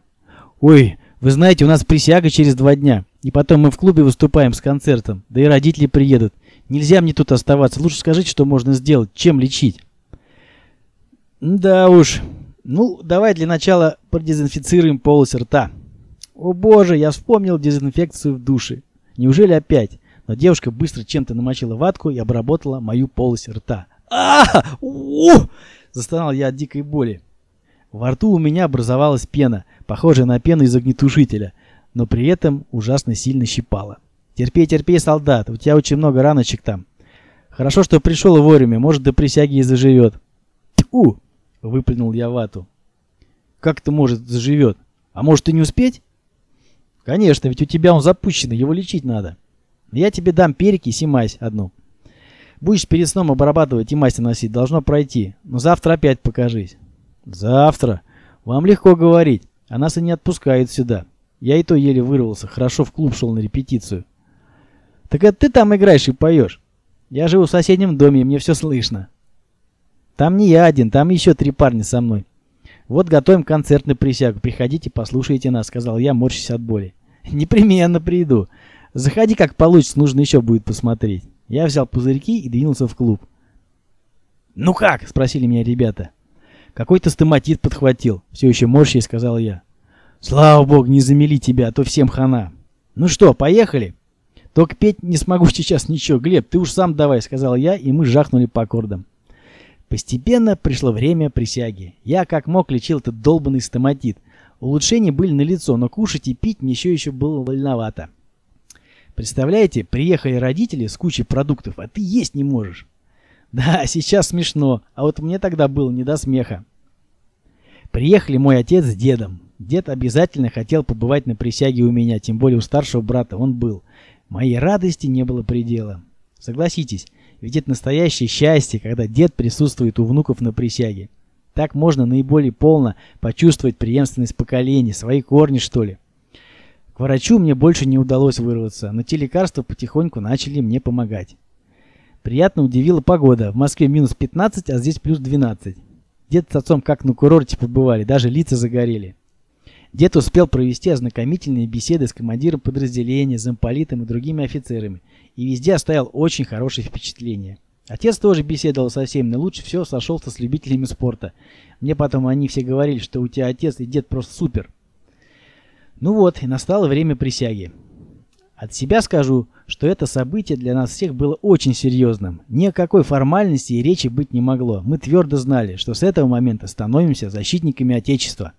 Ой, вы знаете, у нас присяга через два дня. И потом мы в клубе выступаем с концертом. Да и родители приедут. Нельзя мне тут оставаться. Лучше скажите, что можно сделать, чем лечить. Да уж. Ну, давай для начала продезинфицируем полость рта. О боже, я вспомнил дезинфекцию в душе. Неужели опять? Но девушка быстро чем-то намочила ватку и обработала мою полость рта. А у Застонал я от дикой боли. Во рту у меня образовалась пена, похожая на пену из огнетушителя, но при этом ужасно сильно щипала. Терпи, терпи, солдат, у тебя очень много раночек там. Хорошо, что пришел вовремя, может, до присяги и заживет. Тьфу! Выплюнул я вату. Как это может заживет? А может и не успеть? Конечно, ведь у тебя он запущенный, его лечить надо. Я тебе дам перекись и мазь одну. Будешь перед сном обрабатывать и мазь носить, должно пройти. Но завтра опять покажись. Завтра? Вам легко говорить, а нас и не отпускают сюда. Я и то еле вырвался, хорошо в клуб шел на репетицию. Так это ты там играешь и поешь? Я живу в соседнем доме, и мне все слышно. Там не я один, там еще три парня со мной. «Вот готовим концерт на присягу. Приходите, послушайте нас», — сказал я, морщась от боли. «Непременно приду. Заходи, как получится, нужно еще будет посмотреть». Я взял пузырьки и двинулся в клуб. «Ну как?» — спросили меня ребята. «Какой-то стоматит подхватил», — все еще морщей сказал я. «Слава богу, не замели тебя, а то всем хана». «Ну что, поехали?» «Только петь не смогу сейчас ничего. Глеб, ты уж сам давай», — сказал я, и мы жахнули по аккордам. Постепенно пришло время присяги. Я как мог лечил этот долбанный стоматит. Улучшения были налицо, но кушать и пить мне еще еще было вольновато. Представляете, приехали родители с кучей продуктов, а ты есть не можешь. Да, сейчас смешно, а вот мне тогда было не до смеха. Приехали мой отец с дедом. Дед обязательно хотел побывать на присяге у меня, тем более у старшего брата он был. Моей радости не было предела. Согласитесь, ведь это настоящее счастье, когда дед присутствует у внуков на присяге. Так можно наиболее полно почувствовать преемственность поколений, свои корни, что ли. Врачу мне больше не удалось вырваться, но те лекарства потихоньку начали мне помогать. Приятно удивила погода. В Москве минус 15, а здесь плюс 12. Дед с отцом как на курорте побывали, даже лица загорели. Дед успел провести ознакомительные беседы с командиром подразделения, замполитом и другими офицерами, и везде оставил очень хорошее впечатление. Отец тоже беседовал со всеми, но лучше всего сошелся с любителями спорта. Мне потом они все говорили, что у тебя отец и дед просто супер. Ну вот, настало время присяги. От себя скажу, что это событие для нас всех было очень серьезным. Ни о какой формальности и речи быть не могло. Мы твердо знали, что с этого момента становимся защитниками Отечества.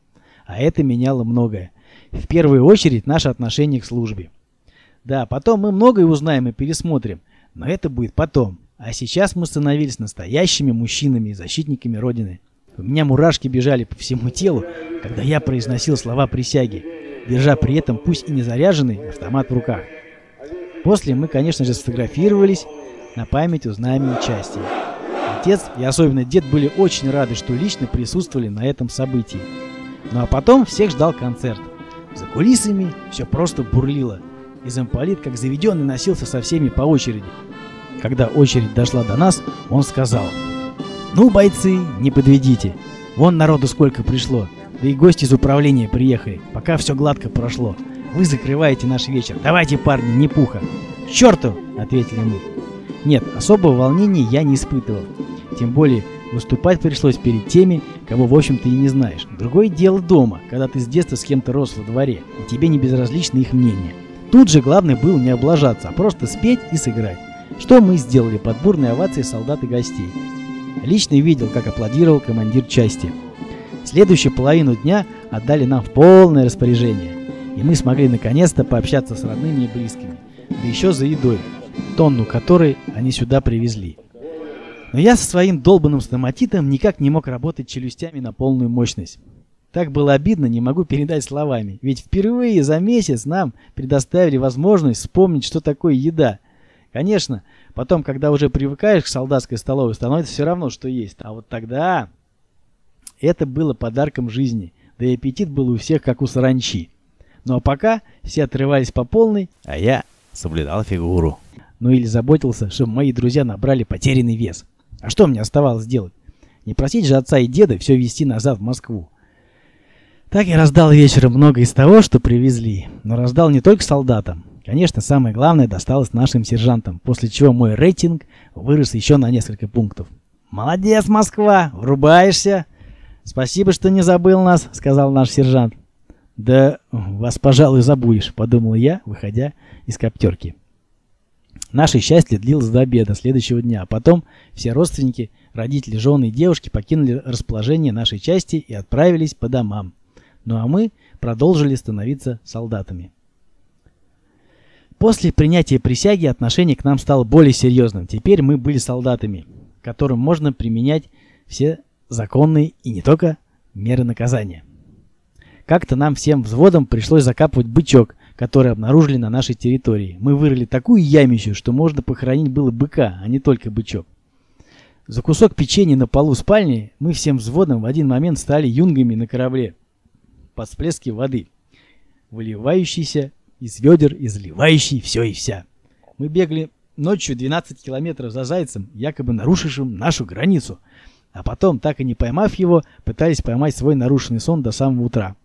А это меняло многое. В первую очередь наше отношение к службе. Да, потом мы многое узнаем и пересмотрим, но это будет потом. А сейчас мы становились настоящими мужчинами и защитниками Родины. У меня мурашки бежали по всему телу, когда я произносил слова присяги, держа при этом пусть и не заряженный автомат в руках. После мы, конечно же, сфотографировались на память о знамени части. Отец и особенно дед были очень рады, что лично присутствовали на этом событии. Ну а потом всех ждал концерт. За кулисами все просто бурлило – и замполит, как заведенный, носился со всеми по очереди. Когда очередь дошла до нас, он сказал, «Ну, бойцы, не подведите. Вон народу сколько пришло. Да и гости из управления приехали. Пока все гладко прошло. Вы закрываете наш вечер. Давайте, парни, не пуха. Черту! Ответили мы. Нет, особого волнения я не испытывал. Тем более, выступать пришлось перед теми, кого в общем-то и не знаешь. Другое дело дома, когда ты с детства с кем-то рос во дворе, и тебе не безразлично их мнение. Тут же главное было не облажаться, а просто спеть и сыграть. Что мы сделали под бурные овации солдат и гостей. Лично видел, как аплодировал командир части. Следующую половину дня отдали нам в полное распоряжение, и мы смогли наконец-то пообщаться с родными и близкими, да еще за едой, тонну которой они сюда привезли. Но я со своим долбанным стоматитом никак не мог работать челюстями на полную мощность. Так было обидно, не могу передать словами. Ведь впервые за месяц нам предоставили возможность вспомнить, что такое еда. Конечно, потом, когда уже привыкаешь к солдатской столовой, становится все равно, что есть. А вот тогда это было подарком жизни. Да и аппетит был у всех, как у саранчи. Ну а пока все отрывались по полной, а я соблюдал фигуру. Ну или заботился, чтобы мои друзья набрали потерянный вес. А что мне оставалось делать? Не просить же отца и деда все везти назад в Москву. Так я раздал вечером много из того, что привезли. Но раздал не только солдатам. Конечно, самое главное досталось нашим сержантам, после чего мой рейтинг вырос еще на несколько пунктов. «Молодец, Москва! Врубаешься!» «Спасибо, что не забыл нас», — сказал наш сержант. «Да вас, пожалуй, забудешь», — подумал я, выходя из коптерки. Наше счастье длилось до обеда следующего дня, а потом все родственники, родители, жены и девушки покинули расположение нашей части и отправились по домам. Ну а мы продолжили становиться солдатами. После принятия присяги отношение к нам стало более серьезным. Теперь мы были солдатами, которым можно применять все законные и не только меры наказания. Как-то нам всем взводом пришлось закапывать бычок, который обнаружили на нашей территории. Мы вырыли такую ямищу, что можно похоронить было быка, а не только бычок. За кусок печенья на полу спальни мы всем взводом в один момент стали юнгами на корабле под всплески воды, выливающейся из ведер и заливающей все и вся. Мы бегали ночью 12 километров за зайцем, якобы нарушившим нашу границу, а потом, так и не поймав его, пытались поймать свой нарушенный сон до самого утра.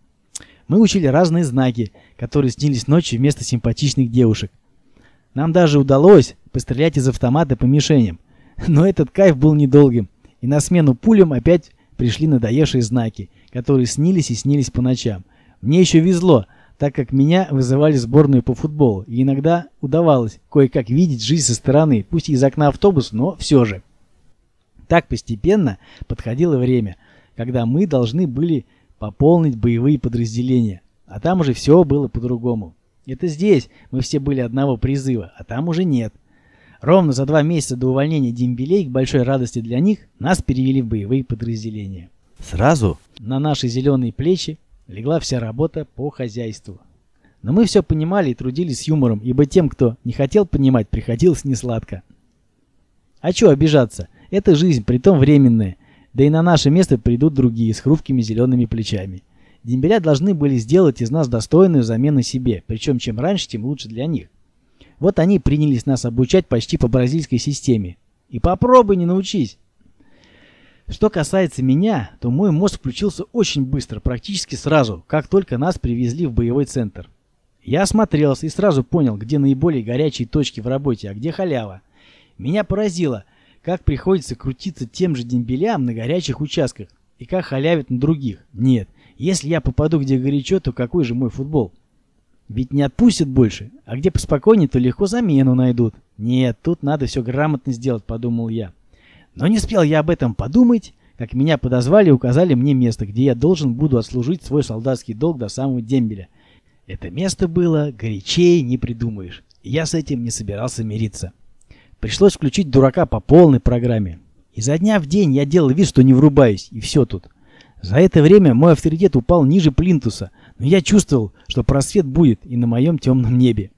Мы учили разные знаки, которые снились ночью вместо симпатичных девушек. Нам даже удалось пострелять из автомата по мишеням. Но этот кайф был недолгим, и на смену пулям опять пришли надоевшие знаки, которые снились и снились по ночам. Мне еще везло, так как меня вызывали в сборную по футболу, и иногда удавалось кое-как видеть жизнь со стороны, пусть и из окна автобуса, но все же. Так постепенно подходило время, когда мы должны были пополнить боевые подразделения. А там уже все было по-другому. Это здесь мы все были одного призыва, а там уже нет. Ровно за два месяца до увольнения дембелей, к большой радости для них, нас перевели в боевые подразделения. Сразу на наши зеленые плечи легла вся работа по хозяйству. Но мы все понимали и трудились с юмором, ибо тем, кто не хотел понимать, приходилось несладко. А чё обижаться? Это жизнь, притом временная. Да и на наше место придут другие с хрупкими зелеными плечами. Дембеля должны были сделать из нас достойную замену себе, причем чем раньше, тем лучше для них. Вот они принялись нас обучать почти по бразильской системе. И попробуй не научись. Что касается меня, то мой мозг включился очень быстро, практически сразу, как только нас привезли в боевой центр. Я осмотрелся и сразу понял, где наиболее горячие точки в работе, а где халява. Меня поразило – как приходится крутиться тем же дембелям на горячих участках и как халявят на других. Нет, если я попаду где горячо, то какой же мой футбол? Ведь не отпустят больше, а где поспокойнее, то легко замену найдут. Нет, тут надо все грамотно сделать, подумал я. Но не успел я об этом подумать, как меня подозвали и указали мне место, где я должен буду отслужить свой солдатский долг до самого дембеля. Это место было горячее не придумаешь. Я с этим не собирался мириться. Пришлось включить дурака по полной программе. И за дня в день я делал вид, что не врубаюсь, и все тут. За это время мой авторитет упал ниже плинтуса, но я чувствовал, что просвет будет и на моем темном небе.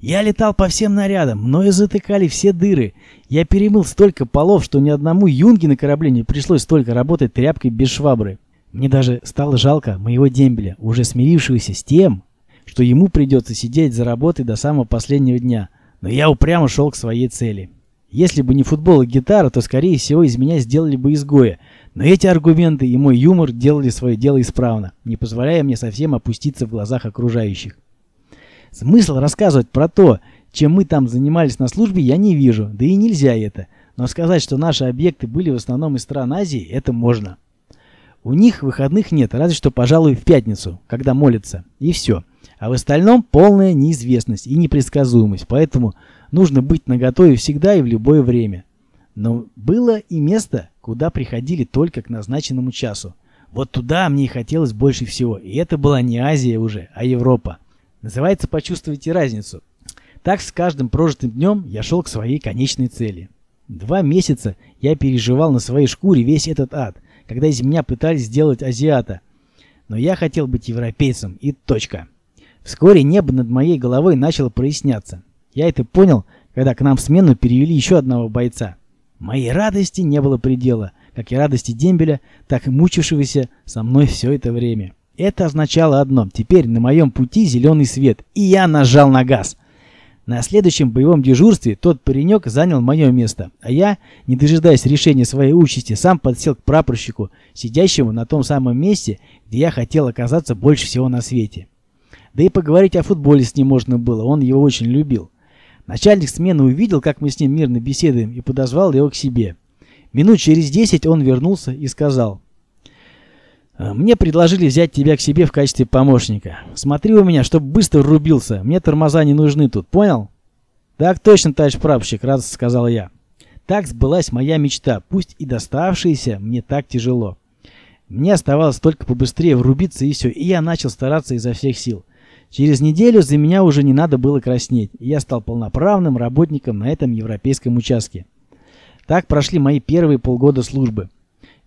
Я летал по всем нарядам, мною затыкали все дыры. Я перемыл столько полов, что ни одному юнге на корабле не пришлось столько работать тряпкой без швабры. Мне даже стало жалко моего дембеля, уже смирившегося с тем, что ему придется сидеть за работой до самого последнего дня, но я упрямо шел к своей цели. Если бы не футбол и гитара, то, скорее всего, из меня сделали бы изгоя, но эти аргументы и мой юмор делали свое дело исправно, не позволяя мне совсем опуститься в глазах окружающих. Смысл рассказывать про то, чем мы там занимались на службе, я не вижу, да и нельзя это. Но сказать, что наши объекты были в основном из стран Азии, это можно. У них выходных нет, разве что, пожалуй, в пятницу, когда молятся, и все. А в остальном полная неизвестность и непредсказуемость, поэтому нужно быть наготове всегда и в любое время. Но было и место, куда приходили только к назначенному часу. Вот туда мне и хотелось больше всего, и это была не Азия уже, а Европа. Называется «Почувствуйте разницу». Так с каждым прожитым днем я шел к своей конечной цели. Два месяца я переживал на своей шкуре весь этот ад, когда из меня пытались сделать азиата. Но я хотел быть европейцем и точка. Вскоре небо над моей головой начало проясняться. Я это понял, когда к нам в смену перевели еще одного бойца. Моей радости не было предела, как и радости дембеля, так и мучившегося со мной все это время. Это означало одно. Теперь на моем пути зеленый свет, и я нажал на газ. На следующем боевом дежурстве тот паренек занял мое место, а я, не дожидаясь решения своей участи, сам подсел к прапорщику, сидящему на том самом месте, где я хотел оказаться больше всего на свете. Да и поговорить о футболе с ним можно было, он его очень любил. Начальник смены увидел, как мы с ним мирно беседуем, и подозвал его к себе. Минут через десять он вернулся и сказал – Э, мне предложили взять тебя к себе в качестве помощника. Смотри у меня, чтобы быстро рубился. Мне тормоза не нужны тут, понял? Так точно, товарищ прапорщик, радостно сказал я. Так сбылась моя мечта, пусть и доставшаяся мне так тяжело. Мне оставалось только побыстрее врубиться и все, и я начал стараться изо всех сил. Через неделю за меня уже не надо было краснеть, и я стал полноправным работником на этом европейском участке. Так прошли мои первые полгода службы.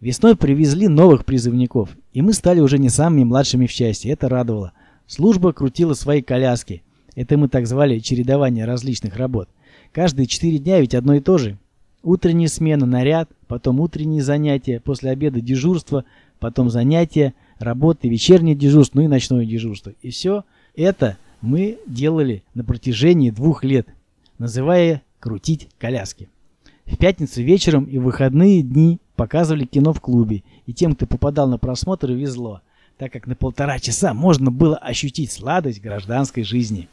Весной привезли новых призывников, и мы стали уже не самыми младшими в части, это радовало. Служба крутила свои коляски. Это мы так звали чередование различных работ. Каждые четыре дня ведь одно и то же. Утренняя смена, наряд, потом утренние занятия, после обеда дежурство, потом занятия, работы, вечернее дежурство, ну и ночное дежурство. И все это мы делали на протяжении двух лет, называя крутить коляски. В пятницу вечером и в выходные дни показывали кино в клубе, и тем, кто попадал на просмотр, везло, так как на полтора часа можно было ощутить сладость гражданской жизни.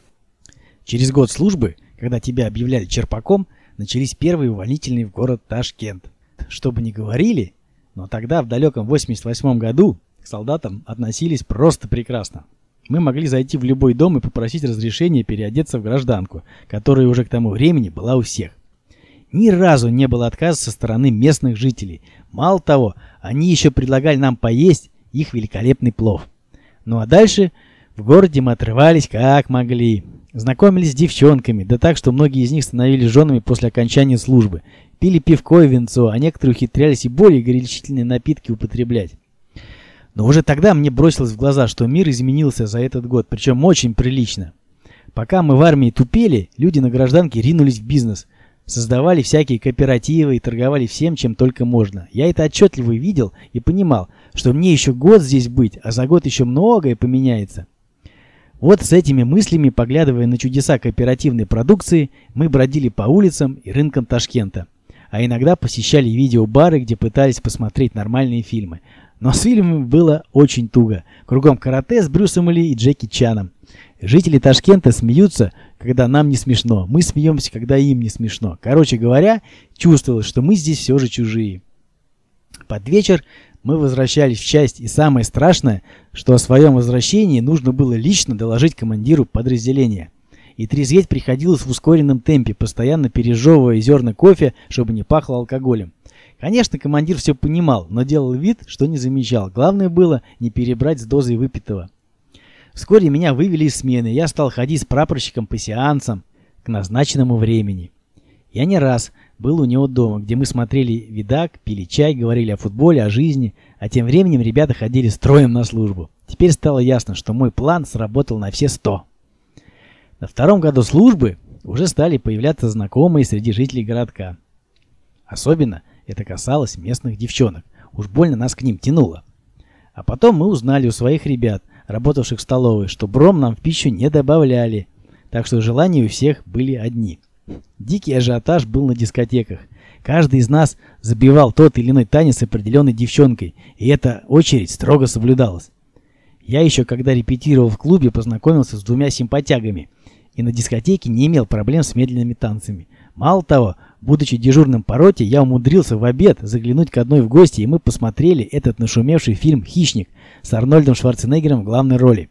Через год службы, когда тебя объявляли черпаком, начались первые увольнительные в город Ташкент. Что бы ни говорили, но тогда, в далеком 88 году, к солдатам относились просто прекрасно. Мы могли зайти в любой дом и попросить разрешения переодеться в гражданку, которая уже к тому времени была у всех. Ни разу не было отказа со стороны местных жителей. Мало того, они еще предлагали нам поесть их великолепный плов. Ну а дальше в городе мы отрывались как могли. Знакомились с девчонками, да так, что многие из них становились женами после окончания службы. Пили пивко и винцо, а некоторые ухитрялись и более горячительные напитки употреблять. Но уже тогда мне бросилось в глаза, что мир изменился за этот год, причем очень прилично. Пока мы в армии тупели, люди на гражданке ринулись в бизнес – Создавали всякие кооперативы и торговали всем, чем только можно. Я это отчетливо видел и понимал, что мне еще год здесь быть, а за год еще многое поменяется. Вот с этими мыслями, поглядывая на чудеса кооперативной продукции, мы бродили по улицам и рынкам Ташкента. А иногда посещали видеобары, где пытались посмотреть нормальные фильмы. Но с фильмами было очень туго. Кругом карате с Брюсом Ли и Джеки Чаном. Жители Ташкента смеются, когда нам не смешно. Мы смеемся, когда им не смешно. Короче говоря, чувствовалось, что мы здесь все же чужие. Под вечер мы возвращались в часть, и самое страшное, что о своем возвращении нужно было лично доложить командиру подразделения. И трезветь приходилось в ускоренном темпе, постоянно пережевывая зерна кофе, чтобы не пахло алкоголем. Конечно, командир все понимал, но делал вид, что не замечал. Главное было не перебрать с дозой выпитого. Вскоре меня вывели из смены, я стал ходить с прапорщиком по сеансам к назначенному времени. Я не раз был у него дома, где мы смотрели видак, пили чай, говорили о футболе, о жизни, а тем временем ребята ходили строем на службу. Теперь стало ясно, что мой план сработал на все сто. На втором году службы уже стали появляться знакомые среди жителей городка. Особенно это касалось местных девчонок. Уж больно нас к ним тянуло. А потом мы узнали у своих ребят, работавших в столовой, что бром нам в пищу не добавляли, так что желания у всех были одни. Дикий ажиотаж был на дискотеках. Каждый из нас забивал тот или иной танец с определенной девчонкой, и эта очередь строго соблюдалась. Я еще, когда репетировал в клубе, познакомился с двумя симпатягами и на дискотеке не имел проблем с медленными танцами. Мало того, будучи дежурным по роте, я умудрился в обед заглянуть к одной в гости, и мы посмотрели этот нашумевший фильм «Хищник» с Арнольдом Шварценеггером в главной роли.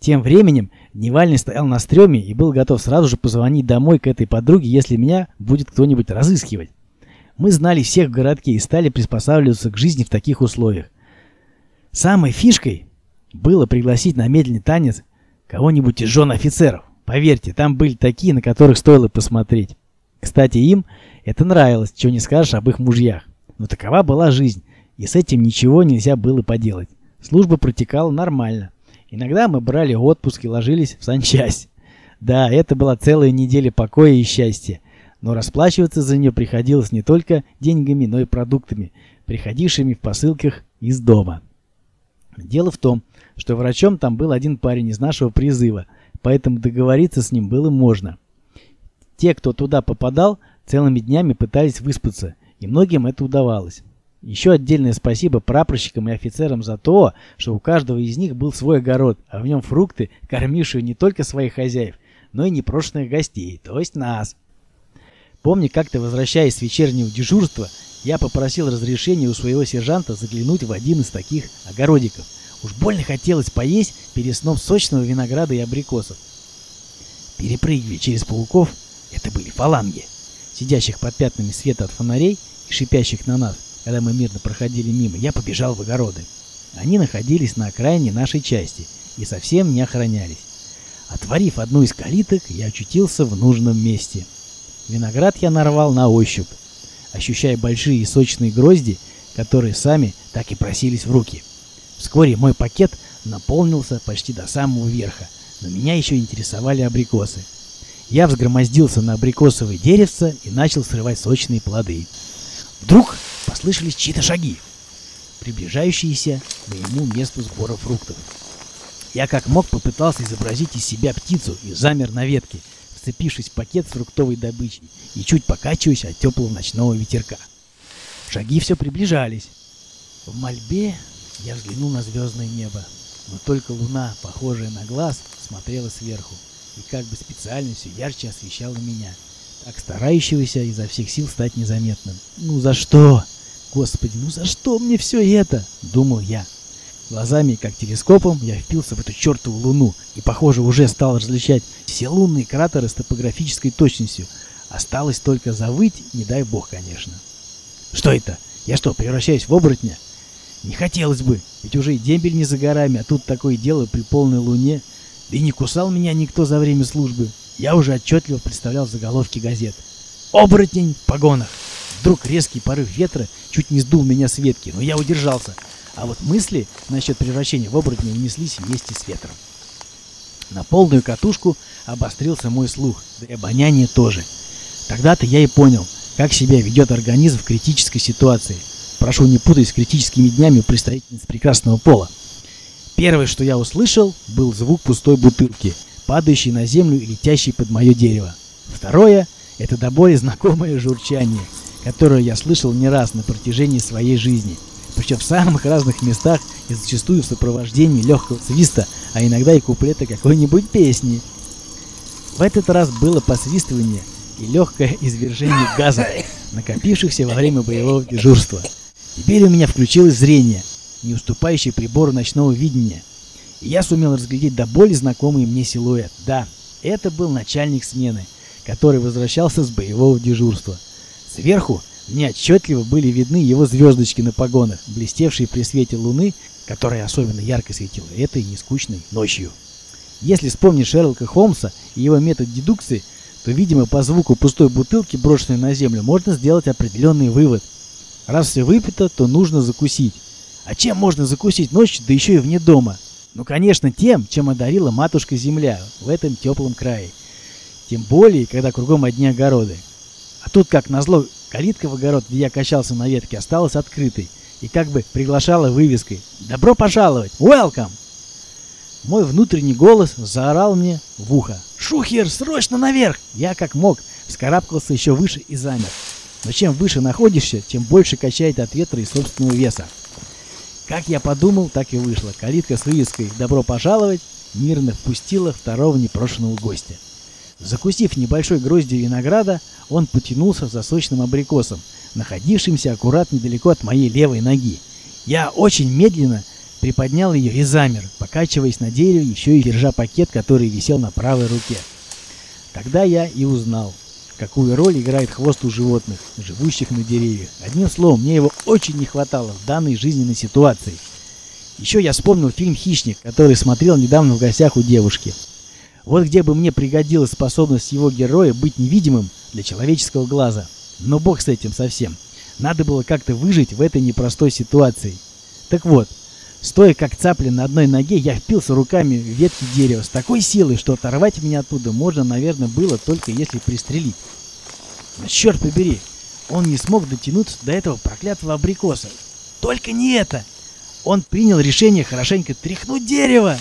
Тем временем Невальный стоял на стреме и был готов сразу же позвонить домой к этой подруге, если меня будет кто-нибудь разыскивать. Мы знали всех в городке и стали приспосабливаться к жизни в таких условиях. Самой фишкой было пригласить на медленный танец кого-нибудь из жен офицеров. Поверьте, там были такие, на которых стоило посмотреть. Кстати, им это нравилось, чего не скажешь об их мужьях. Но такова была жизнь, и с этим ничего нельзя было поделать. Служба протекала нормально. Иногда мы брали отпуск и ложились в санчасть. Да, это была целая неделя покоя и счастья. Но расплачиваться за нее приходилось не только деньгами, но и продуктами, приходившими в посылках из дома. Дело в том, что врачом там был один парень из нашего призыва, поэтому договориться с ним было можно. Те, кто туда попадал, целыми днями пытались выспаться, и многим это удавалось. Еще отдельное спасибо прапорщикам и офицерам за то, что у каждого из них был свой огород, а в нем фрукты, кормившие не только своих хозяев, но и непрошенных гостей, то есть нас. Помню, как-то возвращаясь с вечернего дежурства, я попросил разрешения у своего сержанта заглянуть в один из таких огородиков. Уж больно хотелось поесть перед сном сочного винограда и абрикосов. Перепрыгивая через пауков, это были фаланги, сидящих под пятнами света от фонарей и шипящих на нас, когда мы мирно проходили мимо, я побежал в огороды. Они находились на окраине нашей части и совсем не охранялись. Отворив одну из калиток, я очутился в нужном месте. Виноград я нарвал на ощупь, ощущая большие и сочные грозди, которые сами так и просились в руки. Вскоре мой пакет наполнился почти до самого верха, но меня еще интересовали абрикосы. Я взгромоздился на абрикосовое деревце и начал срывать сочные плоды. Вдруг послышались чьи-то шаги, приближающиеся к моему месту сбора фруктов. Я как мог попытался изобразить из себя птицу и замер на ветке, вцепившись в пакет с фруктовой добычей и чуть покачиваясь от теплого ночного ветерка. Шаги все приближались. В мольбе я взглянул на звездное небо, но только луна, похожая на глаз, смотрела сверху и как бы специально все ярче освещала меня, так старающегося изо всех сил стать незаметным. «Ну за что?» Господи, ну за что мне все это? Думал я. Глазами, как телескопом, я впился в эту чертову луну и, похоже, уже стал различать все лунные кратеры с топографической точностью. Осталось только завыть, не дай бог, конечно. Что это? Я что, превращаюсь в оборотня? Не хотелось бы, ведь уже и дембель не за горами, а тут такое дело при полной луне. Да и не кусал меня никто за время службы. Я уже отчетливо представлял заголовки газет. «Оборотень в погонах!» Вдруг резкий порыв ветра чуть не сдул меня с ветки, но я удержался. А вот мысли насчет превращения в оборотня унеслись вместе с ветром. На полную катушку обострился мой слух, да и обоняние тоже. Тогда-то я и понял, как себя ведет организм в критической ситуации. Прошу не путать с критическими днями у представительниц прекрасного пола. Первое, что я услышал, был звук пустой бутылки, падающей на землю и летящей под мое дерево. Второе – это до боли знакомое журчание – которую я слышал не раз на протяжении своей жизни, причем в самых разных местах и зачастую в сопровождении легкого свиста, а иногда и куплета какой-нибудь песни. В этот раз было посвистывание и легкое извержение газа, накопившихся во время боевого дежурства. Теперь у меня включилось зрение, не уступающее прибору ночного видения. Я сумел разглядеть до боли знакомый мне силуэт. Да, это был начальник смены, который возвращался с боевого дежурства – Сверху мне отчетливо были видны его звездочки на погонах, блестевшие при свете луны, которая особенно ярко светила этой нескучной ночью. Если вспомнить Шерлока Холмса и его метод дедукции, то, видимо, по звуку пустой бутылки, брошенной на землю, можно сделать определенный вывод. Раз все выпито, то нужно закусить. А чем можно закусить ночью, да еще и вне дома? Ну, конечно, тем, чем одарила матушка Земля в этом теплом крае. Тем более, когда кругом одни огороды. А тут, как назло, калитка в огород, где я качался на ветке, осталась открытой и как бы приглашала вывеской «Добро пожаловать! Welcome!». Мой внутренний голос заорал мне в ухо. «Шухер, срочно наверх!» Я как мог вскарабкался еще выше и замер. Но чем выше находишься, тем больше качает от ветра и собственного веса. Как я подумал, так и вышло. Калитка с вывеской «Добро пожаловать» мирно впустила второго непрошенного гостя. Закусив небольшой гроздью винограда, он потянулся за сочным абрикосом, находившимся аккурат недалеко от моей левой ноги. Я очень медленно приподнял ее и замер, покачиваясь на дереве, еще и держа пакет, который висел на правой руке. Тогда я и узнал, какую роль играет хвост у животных, живущих на деревьях. Одним словом, мне его очень не хватало в данной жизненной ситуации. Еще я вспомнил фильм «Хищник», который смотрел недавно в гостях у девушки. Вот где бы мне пригодилась способность его героя быть невидимым для человеческого глаза. Но бог с этим совсем. Надо было как-то выжить в этой непростой ситуации. Так вот, стоя как цапля на одной ноге, я впился руками в ветки дерева с такой силой, что оторвать меня оттуда можно, наверное, было только если пристрелить. Черт побери, он не смог дотянуться до этого проклятого абрикоса. Только не это! Он принял решение хорошенько тряхнуть дерево.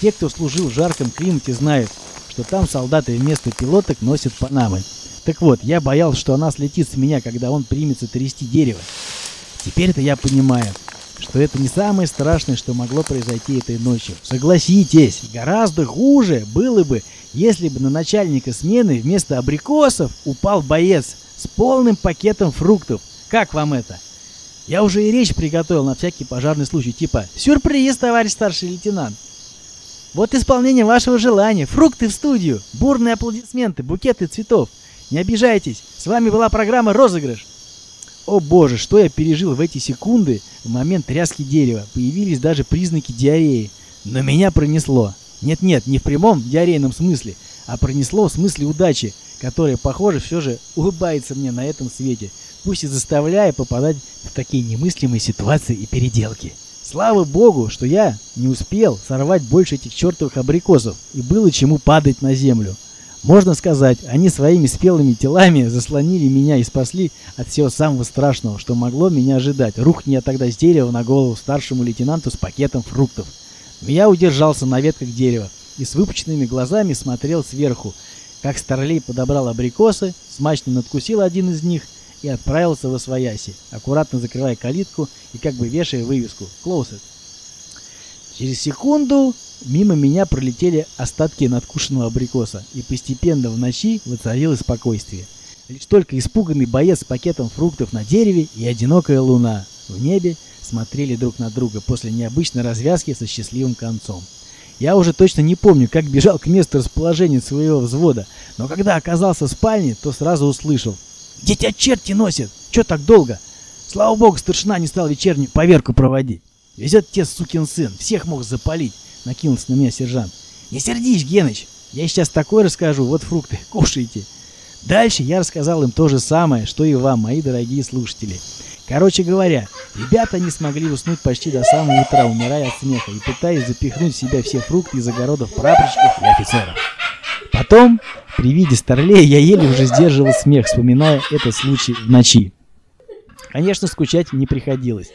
Те, кто служил в жарком климате, знают, что там солдаты вместо пилоток носят панамы. Так вот, я боялся, что она слетит с меня, когда он примется трясти дерево. Теперь-то я понимаю, что это не самое страшное, что могло произойти этой ночью. Согласитесь, гораздо хуже было бы, если бы на начальника смены вместо абрикосов упал боец с полным пакетом фруктов. Как вам это? Я уже и речь приготовил на всякий пожарный случай, типа «Сюрприз, товарищ старший лейтенант!» Вот исполнение вашего желания. Фрукты в студию. Бурные аплодисменты, букеты цветов. Не обижайтесь. С вами была программа «Розыгрыш». О боже, что я пережил в эти секунды в момент тряски дерева. Появились даже признаки диареи. Но меня пронесло. Нет-нет, не в прямом диарейном смысле, а пронесло в смысле удачи, которая, похоже, все же улыбается мне на этом свете, пусть и заставляя попадать в такие немыслимые ситуации и переделки. Слава богу, что я не успел сорвать больше этих чертовых абрикосов, и было чему падать на землю. Можно сказать, они своими спелыми телами заслонили меня и спасли от всего самого страшного, что могло меня ожидать. Рухни я тогда с дерева на голову старшему лейтенанту с пакетом фруктов. Но я удержался на ветках дерева и с выпученными глазами смотрел сверху, как старлей подобрал абрикосы, смачно надкусил один из них и отправился в Освояси, аккуратно закрывая калитку и как бы вешая вывеску «Closed». Через секунду мимо меня пролетели остатки надкушенного абрикоса, и постепенно в ночи воцарилось спокойствие. Лишь только испуганный боец с пакетом фруктов на дереве и одинокая луна в небе смотрели друг на друга после необычной развязки со счастливым концом. Я уже точно не помню, как бежал к месту расположения своего взвода, но когда оказался в спальне, то сразу услышал – где тебя черти носят? Че так долго? Слава богу, старшина не стал вечернюю поверку проводить. Везет тебе сукин сын, всех мог запалить, накинулся на меня сержант. Не сердись, Геныч, я сейчас такое расскажу, вот фрукты, кушайте. Дальше я рассказал им то же самое, что и вам, мои дорогие слушатели. Короче говоря, ребята не смогли уснуть почти до самого утра, умирая от смеха и пытаясь запихнуть в себя все фрукты из огородов прапорщиков и офицеров. Потом, при виде старлея, я еле уже сдерживал смех, вспоминая этот случай в ночи. Конечно, скучать не приходилось.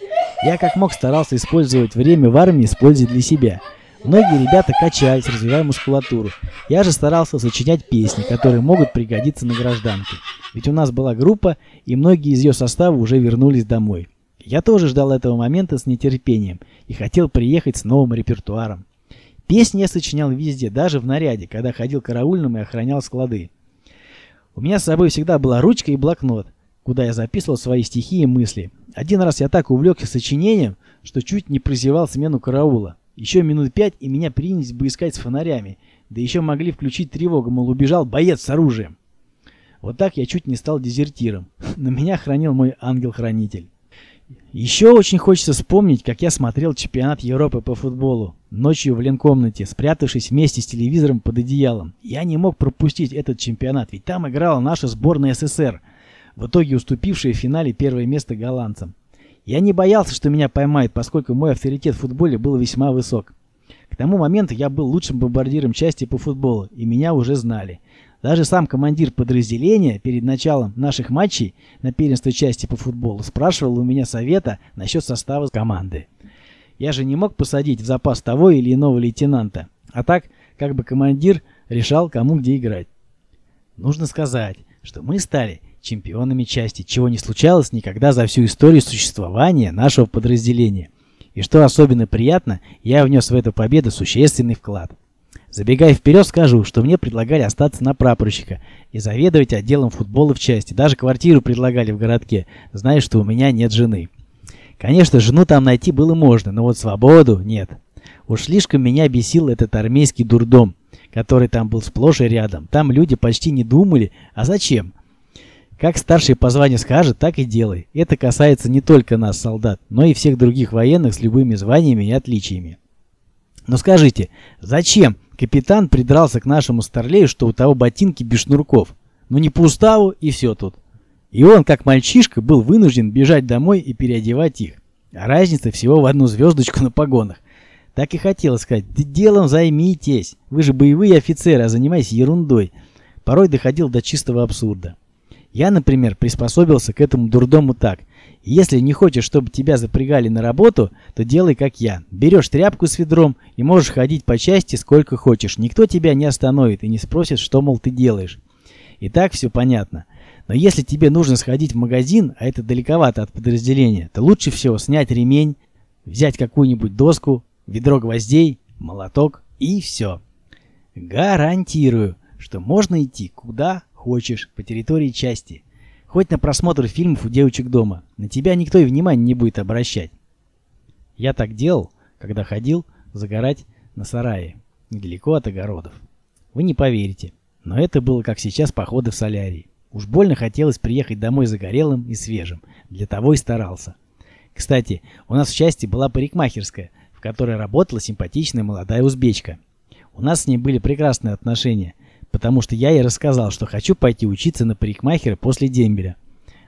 Я как мог старался использовать время в армии с пользой для себя. Многие ребята качались, развивая мускулатуру. Я же старался сочинять песни, которые могут пригодиться на гражданке. Ведь у нас была группа, и многие из ее состава уже вернулись домой. Я тоже ждал этого момента с нетерпением и хотел приехать с новым репертуаром. Песни я сочинял везде, даже в наряде, когда ходил караульным и охранял склады. У меня с собой всегда была ручка и блокнот, куда я записывал свои стихи и мысли. Один раз я так увлекся сочинением, что чуть не прозевал смену караула. Еще минут пять, и меня принялись бы искать с фонарями. Да еще могли включить тревогу, мол, убежал боец с оружием. Вот так я чуть не стал дезертиром. Но меня хранил мой ангел-хранитель. Еще очень хочется вспомнить, как я смотрел чемпионат Европы по футболу. Ночью в ленкомнате, спрятавшись вместе с телевизором под одеялом. Я не мог пропустить этот чемпионат, ведь там играла наша сборная СССР, в итоге уступившая в финале первое место голландцам. Я не боялся, что меня поймают, поскольку мой авторитет в футболе был весьма высок. К тому моменту я был лучшим бомбардиром части по футболу, и меня уже знали. Даже сам командир подразделения перед началом наших матчей на первенство части по футболу спрашивал у меня совета насчет состава команды. Я же не мог посадить в запас того или иного лейтенанта. А так, как бы командир решал, кому где играть. Нужно сказать, что мы стали чемпионами части, чего не случалось никогда за всю историю существования нашего подразделения. И что особенно приятно, я внес в эту победу существенный вклад. Забегая вперед, скажу, что мне предлагали остаться на прапорщика и заведовать отделом футбола в части. Даже квартиру предлагали в городке, зная, что у меня нет жены. Конечно, жену там найти было можно, но вот свободу нет. Уж слишком меня бесил этот армейский дурдом, который там был сплошь и рядом. Там люди почти не думали, а зачем? Как старший по званию скажет, так и делай. Это касается не только нас, солдат, но и всех других военных с любыми званиями и отличиями. Но скажите, зачем капитан придрался к нашему старлею, что у того ботинки без шнурков? Ну не по уставу и все тут. И он, как мальчишка, был вынужден бежать домой и переодевать их. А разница всего в одну звездочку на погонах. Так и хотелось сказать, да делом займитесь. Вы же боевые офицеры, а занимайтесь ерундой. Порой доходил до чистого абсурда. Я, например, приспособился к этому дурдому так. Если не хочешь, чтобы тебя запрягали на работу, то делай как я. Берешь тряпку с ведром и можешь ходить по части сколько хочешь. Никто тебя не остановит и не спросит, что, мол, ты делаешь. И так все понятно. Но если тебе нужно сходить в магазин, а это далековато от подразделения, то лучше всего снять ремень, взять какую-нибудь доску, ведро гвоздей, молоток и все. Гарантирую, что можно идти куда хочешь по территории части. Хоть на просмотр фильмов у девочек дома. На тебя никто и внимания не будет обращать. Я так делал, когда ходил загорать на сарае, недалеко от огородов. Вы не поверите, но это было как сейчас походы в солярий. Уж больно хотелось приехать домой загорелым и свежим. Для того и старался. Кстати, у нас в части была парикмахерская, в которой работала симпатичная молодая узбечка. У нас с ней были прекрасные отношения – потому что я ей рассказал, что хочу пойти учиться на парикмахера после дембеля.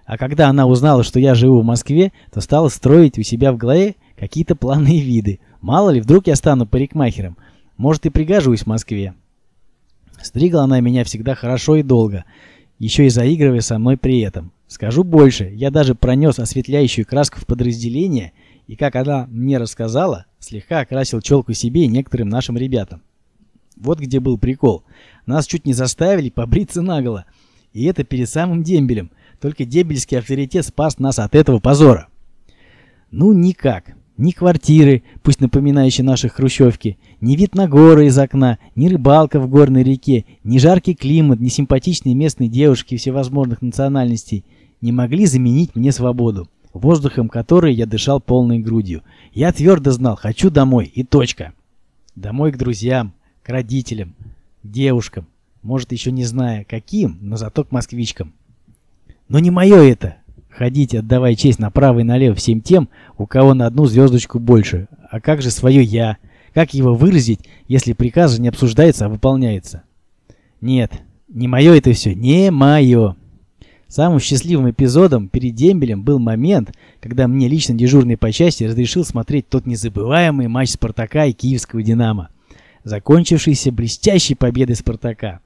А когда она узнала, что я живу в Москве, то стала строить у себя в голове какие-то планы и виды. Мало ли, вдруг я стану парикмахером. Может и пригожусь в Москве. Стригла она меня всегда хорошо и долго, еще и заигрывая со мной при этом. Скажу больше, я даже пронес осветляющую краску в подразделение, и, как она мне рассказала, слегка окрасил челку себе и некоторым нашим ребятам. Вот где был прикол. Нас чуть не заставили побриться наголо. И это перед самым дембелем. Только дембельский авторитет спас нас от этого позора. Ну, никак. Ни квартиры, пусть напоминающие наши хрущевки, ни вид на горы из окна, ни рыбалка в горной реке, ни жаркий климат, ни симпатичные местные девушки всевозможных национальностей не могли заменить мне свободу, воздухом которой я дышал полной грудью. Я твердо знал, хочу домой, и точка. Домой к друзьям, к родителям, девушкам, может еще не зная каким, но зато к москвичкам. Но не мое это, ходить, отдавая честь направо и налево всем тем, у кого на одну звездочку больше. А как же свое «я»? Как его выразить, если приказ же не обсуждается, а выполняется? Нет, не мое это все, не мое. Самым счастливым эпизодом перед дембелем был момент, когда мне лично дежурный по части разрешил смотреть тот незабываемый матч Спартака и Киевского Динамо закончившийся блестящей победой Спартака.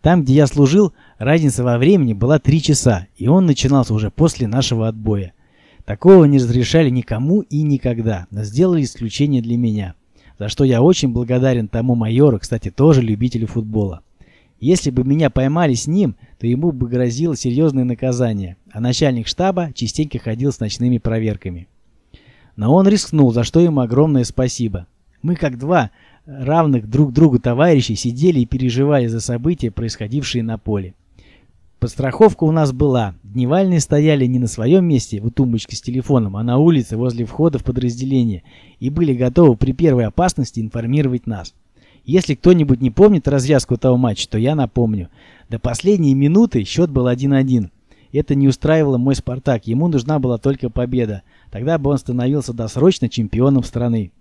Там, где я служил, разница во времени была три часа, и он начинался уже после нашего отбоя. Такого не разрешали никому и никогда, но сделали исключение для меня, за что я очень благодарен тому майору, кстати, тоже любителю футбола. Если бы меня поймали с ним, то ему бы грозило серьезное наказание, а начальник штаба частенько ходил с ночными проверками. Но он рискнул, за что ему огромное спасибо. Мы как два равных друг другу товарищей сидели и переживали за события, происходившие на поле. Подстраховка у нас была. Дневальные стояли не на своем месте в тумбочке с телефоном, а на улице возле входа в подразделение и были готовы при первой опасности информировать нас. Если кто-нибудь не помнит развязку того матча, то я напомню. До последней минуты счет был 1-1. Это не устраивало мой «Спартак», ему нужна была только победа. Тогда бы он становился досрочно чемпионом страны.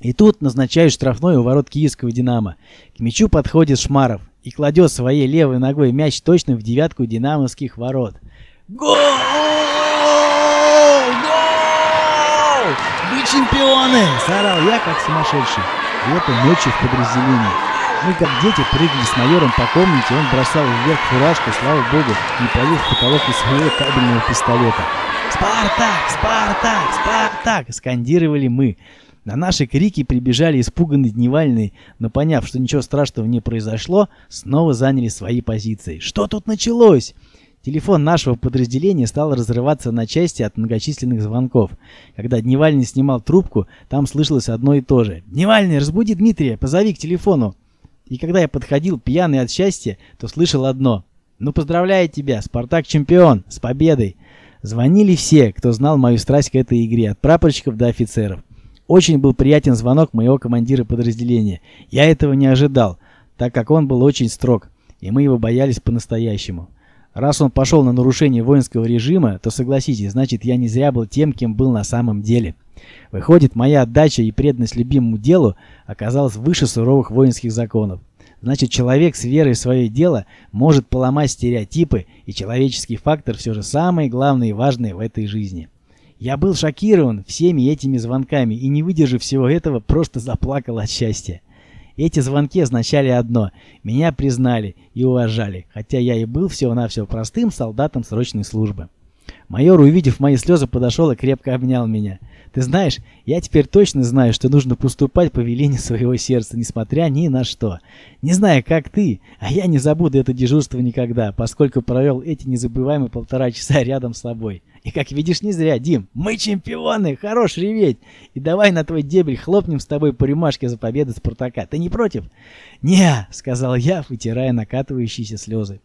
И тут назначают штрафной у ворот киевского «Динамо». К мячу подходит Шмаров и кладет своей левой ногой мяч точно в девятку динамовских ворот. Гол! Гол! Вы чемпионы! Заорал я, как сумасшедший. И это ночью в подразделении. Мы как дети прыгали с майором по комнате, он бросал вверх фуражку, слава богу, не полил в потолок из своего кабельного пистолета. «Спартак! Спартак! Спартак!» — скандировали мы. На наши крики прибежали испуганные дневальные, но поняв, что ничего страшного не произошло, снова заняли свои позиции. «Что тут началось?» Телефон нашего подразделения стал разрываться на части от многочисленных звонков. Когда Дневальный снимал трубку, там слышалось одно и то же. «Дневальный, разбуди Дмитрия, позови к телефону!» И когда я подходил пьяный от счастья, то слышал одно. «Ну, поздравляю тебя, Спартак чемпион, с победой!» Звонили все, кто знал мою страсть к этой игре, от прапорщиков до офицеров. Очень был приятен звонок моего командира подразделения. Я этого не ожидал, так как он был очень строг, и мы его боялись по-настоящему. Раз он пошел на нарушение воинского режима, то согласитесь, значит я не зря был тем, кем был на самом деле. Выходит, моя отдача и преданность любимому делу оказалась выше суровых воинских законов. Значит, человек с верой в свое дело может поломать стереотипы, и человеческий фактор все же самое главное и важное в этой жизни. Я был шокирован всеми этими звонками и, не выдержав всего этого, просто заплакал от счастья. Эти звонки означали одно – меня признали и уважали, хотя я и был всего-навсего простым солдатом срочной службы. Майор, увидев мои слезы, подошел и крепко обнял меня. Ты знаешь, я теперь точно знаю, что нужно поступать по велению своего сердца, несмотря ни на что. Не знаю, как ты, а я не забуду это дежурство никогда, поскольку провел эти незабываемые полтора часа рядом с тобой. И как видишь, не зря, Дим, мы чемпионы, хорош реветь. И давай на твой дебель хлопнем с тобой по рюмашке за победу Спартака. Ты не против? Не, сказал я, вытирая накатывающиеся слезы.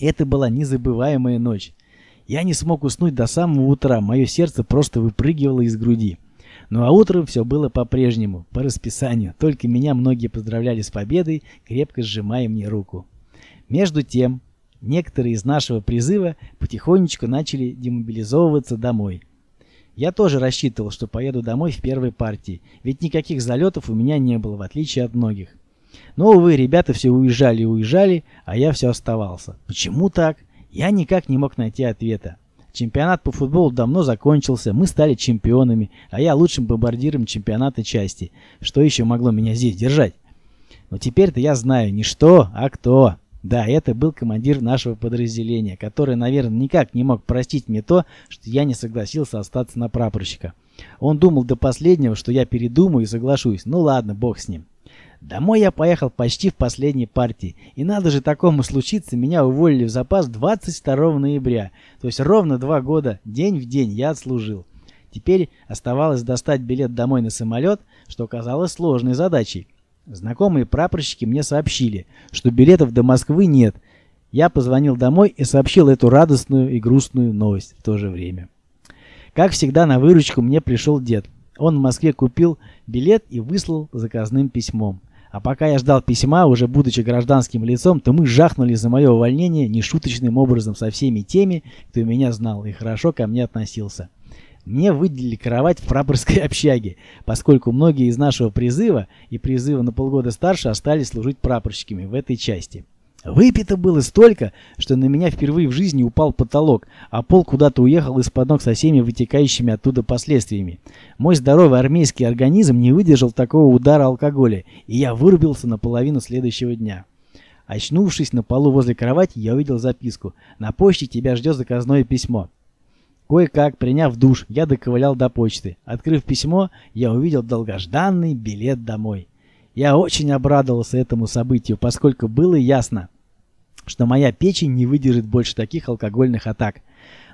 Это была незабываемая ночь. Я не смог уснуть до самого утра, мое сердце просто выпрыгивало из груди. Ну а утром все было по-прежнему, по расписанию, только меня многие поздравляли с победой, крепко сжимая мне руку. Между тем, некоторые из нашего призыва потихонечку начали демобилизовываться домой. Я тоже рассчитывал, что поеду домой в первой партии, ведь никаких залетов у меня не было, в отличие от многих. Но, увы, ребята все уезжали и уезжали, а я все оставался. Почему так? Я никак не мог найти ответа. Чемпионат по футболу давно закончился, мы стали чемпионами, а я лучшим бомбардиром чемпионата части. Что еще могло меня здесь держать? Но теперь-то я знаю не что, а кто. Да, это был командир нашего подразделения, который, наверное, никак не мог простить мне то, что я не согласился остаться на прапорщика. Он думал до последнего, что я передумаю и соглашусь. Ну ладно, бог с ним. Домой я поехал почти в последней партии. И надо же такому случиться, меня уволили в запас 22 ноября. То есть ровно два года, день в день я отслужил. Теперь оставалось достать билет домой на самолет, что оказалось сложной задачей. Знакомые прапорщики мне сообщили, что билетов до Москвы нет. Я позвонил домой и сообщил эту радостную и грустную новость в то же время. Как всегда на выручку мне пришел дед. Он в Москве купил билет и выслал заказным письмом. А пока я ждал письма, уже будучи гражданским лицом, то мы жахнули за мое увольнение нешуточным образом со всеми теми, кто меня знал и хорошо ко мне относился. Мне выделили кровать в прапорской общаге, поскольку многие из нашего призыва и призыва на полгода старше остались служить прапорщиками в этой части. Выпито было столько, что на меня впервые в жизни упал потолок, а пол куда-то уехал из-под ног со всеми вытекающими оттуда последствиями. Мой здоровый армейский организм не выдержал такого удара алкоголя, и я вырубился наполовину следующего дня. Очнувшись на полу возле кровати, я увидел записку. «На почте тебя ждет заказное письмо». Кое-как, приняв душ, я доковылял до почты. Открыв письмо, я увидел долгожданный билет домой. Я очень обрадовался этому событию, поскольку было ясно, что моя печень не выдержит больше таких алкогольных атак.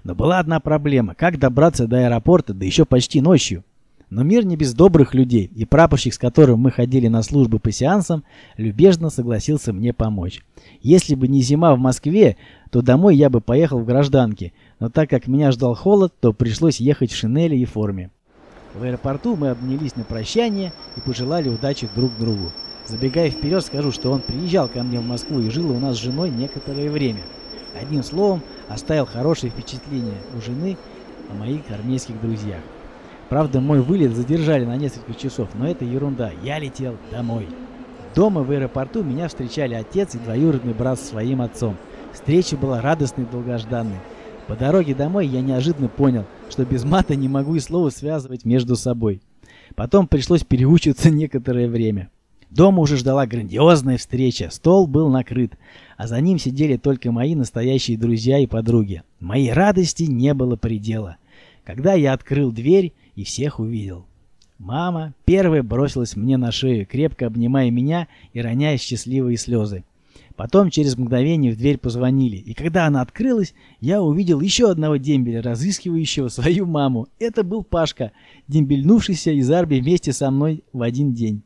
Но была одна проблема – как добраться до аэропорта, да еще почти ночью. Но мир не без добрых людей, и прапорщик, с которым мы ходили на службы по сеансам, любезно согласился мне помочь. Если бы не зима в Москве, то домой я бы поехал в гражданке, но так как меня ждал холод, то пришлось ехать в шинели и форме. В аэропорту мы обнялись на прощание и пожелали удачи друг другу. Забегая вперед, скажу, что он приезжал ко мне в Москву и жил у нас с женой некоторое время. Одним словом, оставил хорошее впечатление у жены о моих армейских друзьях. Правда, мой вылет задержали на несколько часов, но это ерунда. Я летел домой. Дома в аэропорту меня встречали отец и двоюродный брат со своим отцом. Встреча была радостной и долгожданной. По дороге домой я неожиданно понял, что без мата не могу и слова связывать между собой. Потом пришлось переучиться некоторое время. Дома уже ждала грандиозная встреча, стол был накрыт, а за ним сидели только мои настоящие друзья и подруги. Моей радости не было предела. когда я открыл дверь и всех увидел. Мама первая бросилась мне на шею, крепко обнимая меня и роняя счастливые слезы. Потом через мгновение в дверь позвонили, и когда она открылась, я увидел еще одного дембеля, разыскивающего свою маму. Это был Пашка, дембельнувшийся из армии вместе со мной в один день.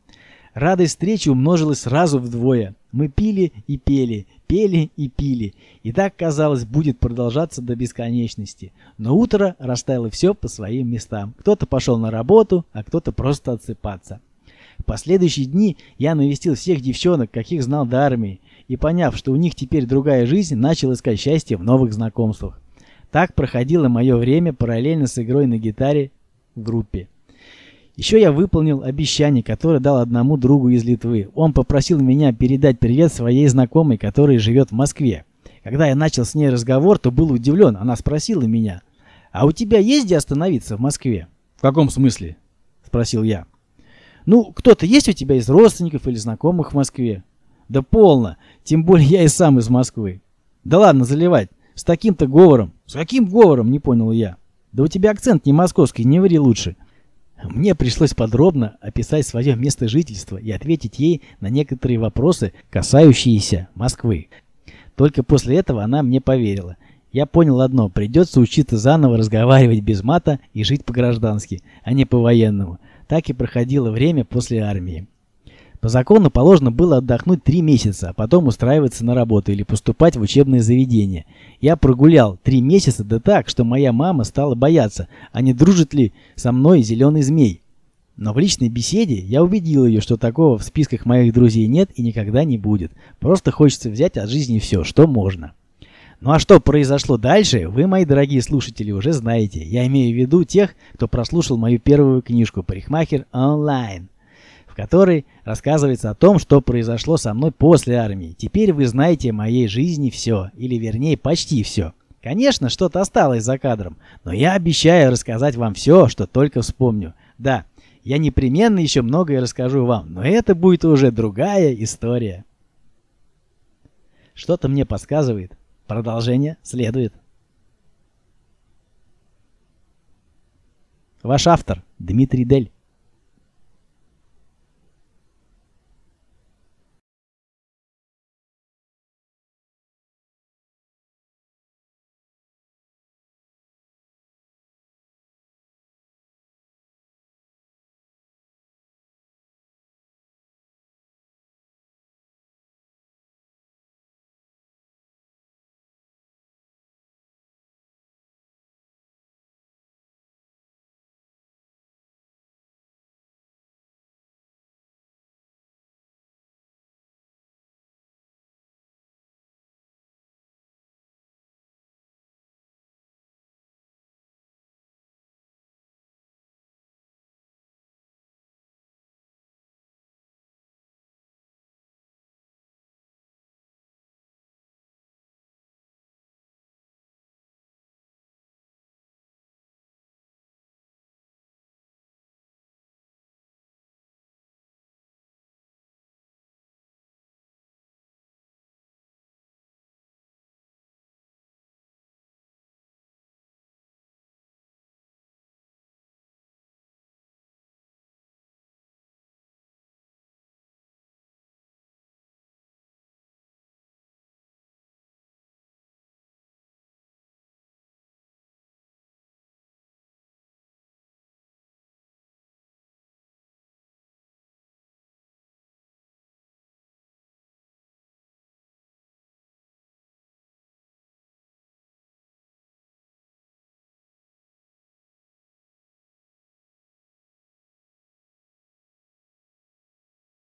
Радость встречи умножилась сразу вдвое. Мы пили и пели, пели и пили. И так, казалось, будет продолжаться до бесконечности. Но утро расставило все по своим местам. Кто-то пошел на работу, а кто-то просто отсыпаться. В последующие дни я навестил всех девчонок, каких знал до армии, и поняв, что у них теперь другая жизнь, начал искать счастье в новых знакомствах. Так проходило мое время параллельно с игрой на гитаре в группе. Еще я выполнил обещание, которое дал одному другу из Литвы. Он попросил меня передать привет своей знакомой, которая живет в Москве. Когда я начал с ней разговор, то был удивлен. Она спросила меня, «А у тебя есть где остановиться в Москве?» «В каком смысле?» – спросил я. «Ну, кто-то есть у тебя из родственников или знакомых в Москве?» Да полно. Тем более я и сам из Москвы. Да ладно заливать. С таким-то говором. С каким говором, не понял я. Да у тебя акцент не московский, не ври лучше. Мне пришлось подробно описать свое место жительства и ответить ей на некоторые вопросы, касающиеся Москвы. Только после этого она мне поверила. Я понял одно, придется учиться заново разговаривать без мата и жить по-граждански, а не по-военному. Так и проходило время после армии. По закону положено было отдохнуть три месяца, а потом устраиваться на работу или поступать в учебное заведение. Я прогулял три месяца да так, что моя мама стала бояться, а не дружит ли со мной зеленый змей. Но в личной беседе я убедил ее, что такого в списках моих друзей нет и никогда не будет. Просто хочется взять от жизни все, что можно. Ну а что произошло дальше, вы, мои дорогие слушатели, уже знаете. Я имею в виду тех, кто прослушал мою первую книжку «Парикмахер онлайн» в которой рассказывается о том, что произошло со мной после армии. Теперь вы знаете о моей жизни все, или вернее почти все. Конечно, что-то осталось за кадром, но я обещаю рассказать вам все, что только вспомню. Да, я непременно еще многое расскажу вам, но это будет уже другая история. Что-то мне подсказывает. Продолжение следует. Ваш автор Дмитрий Дель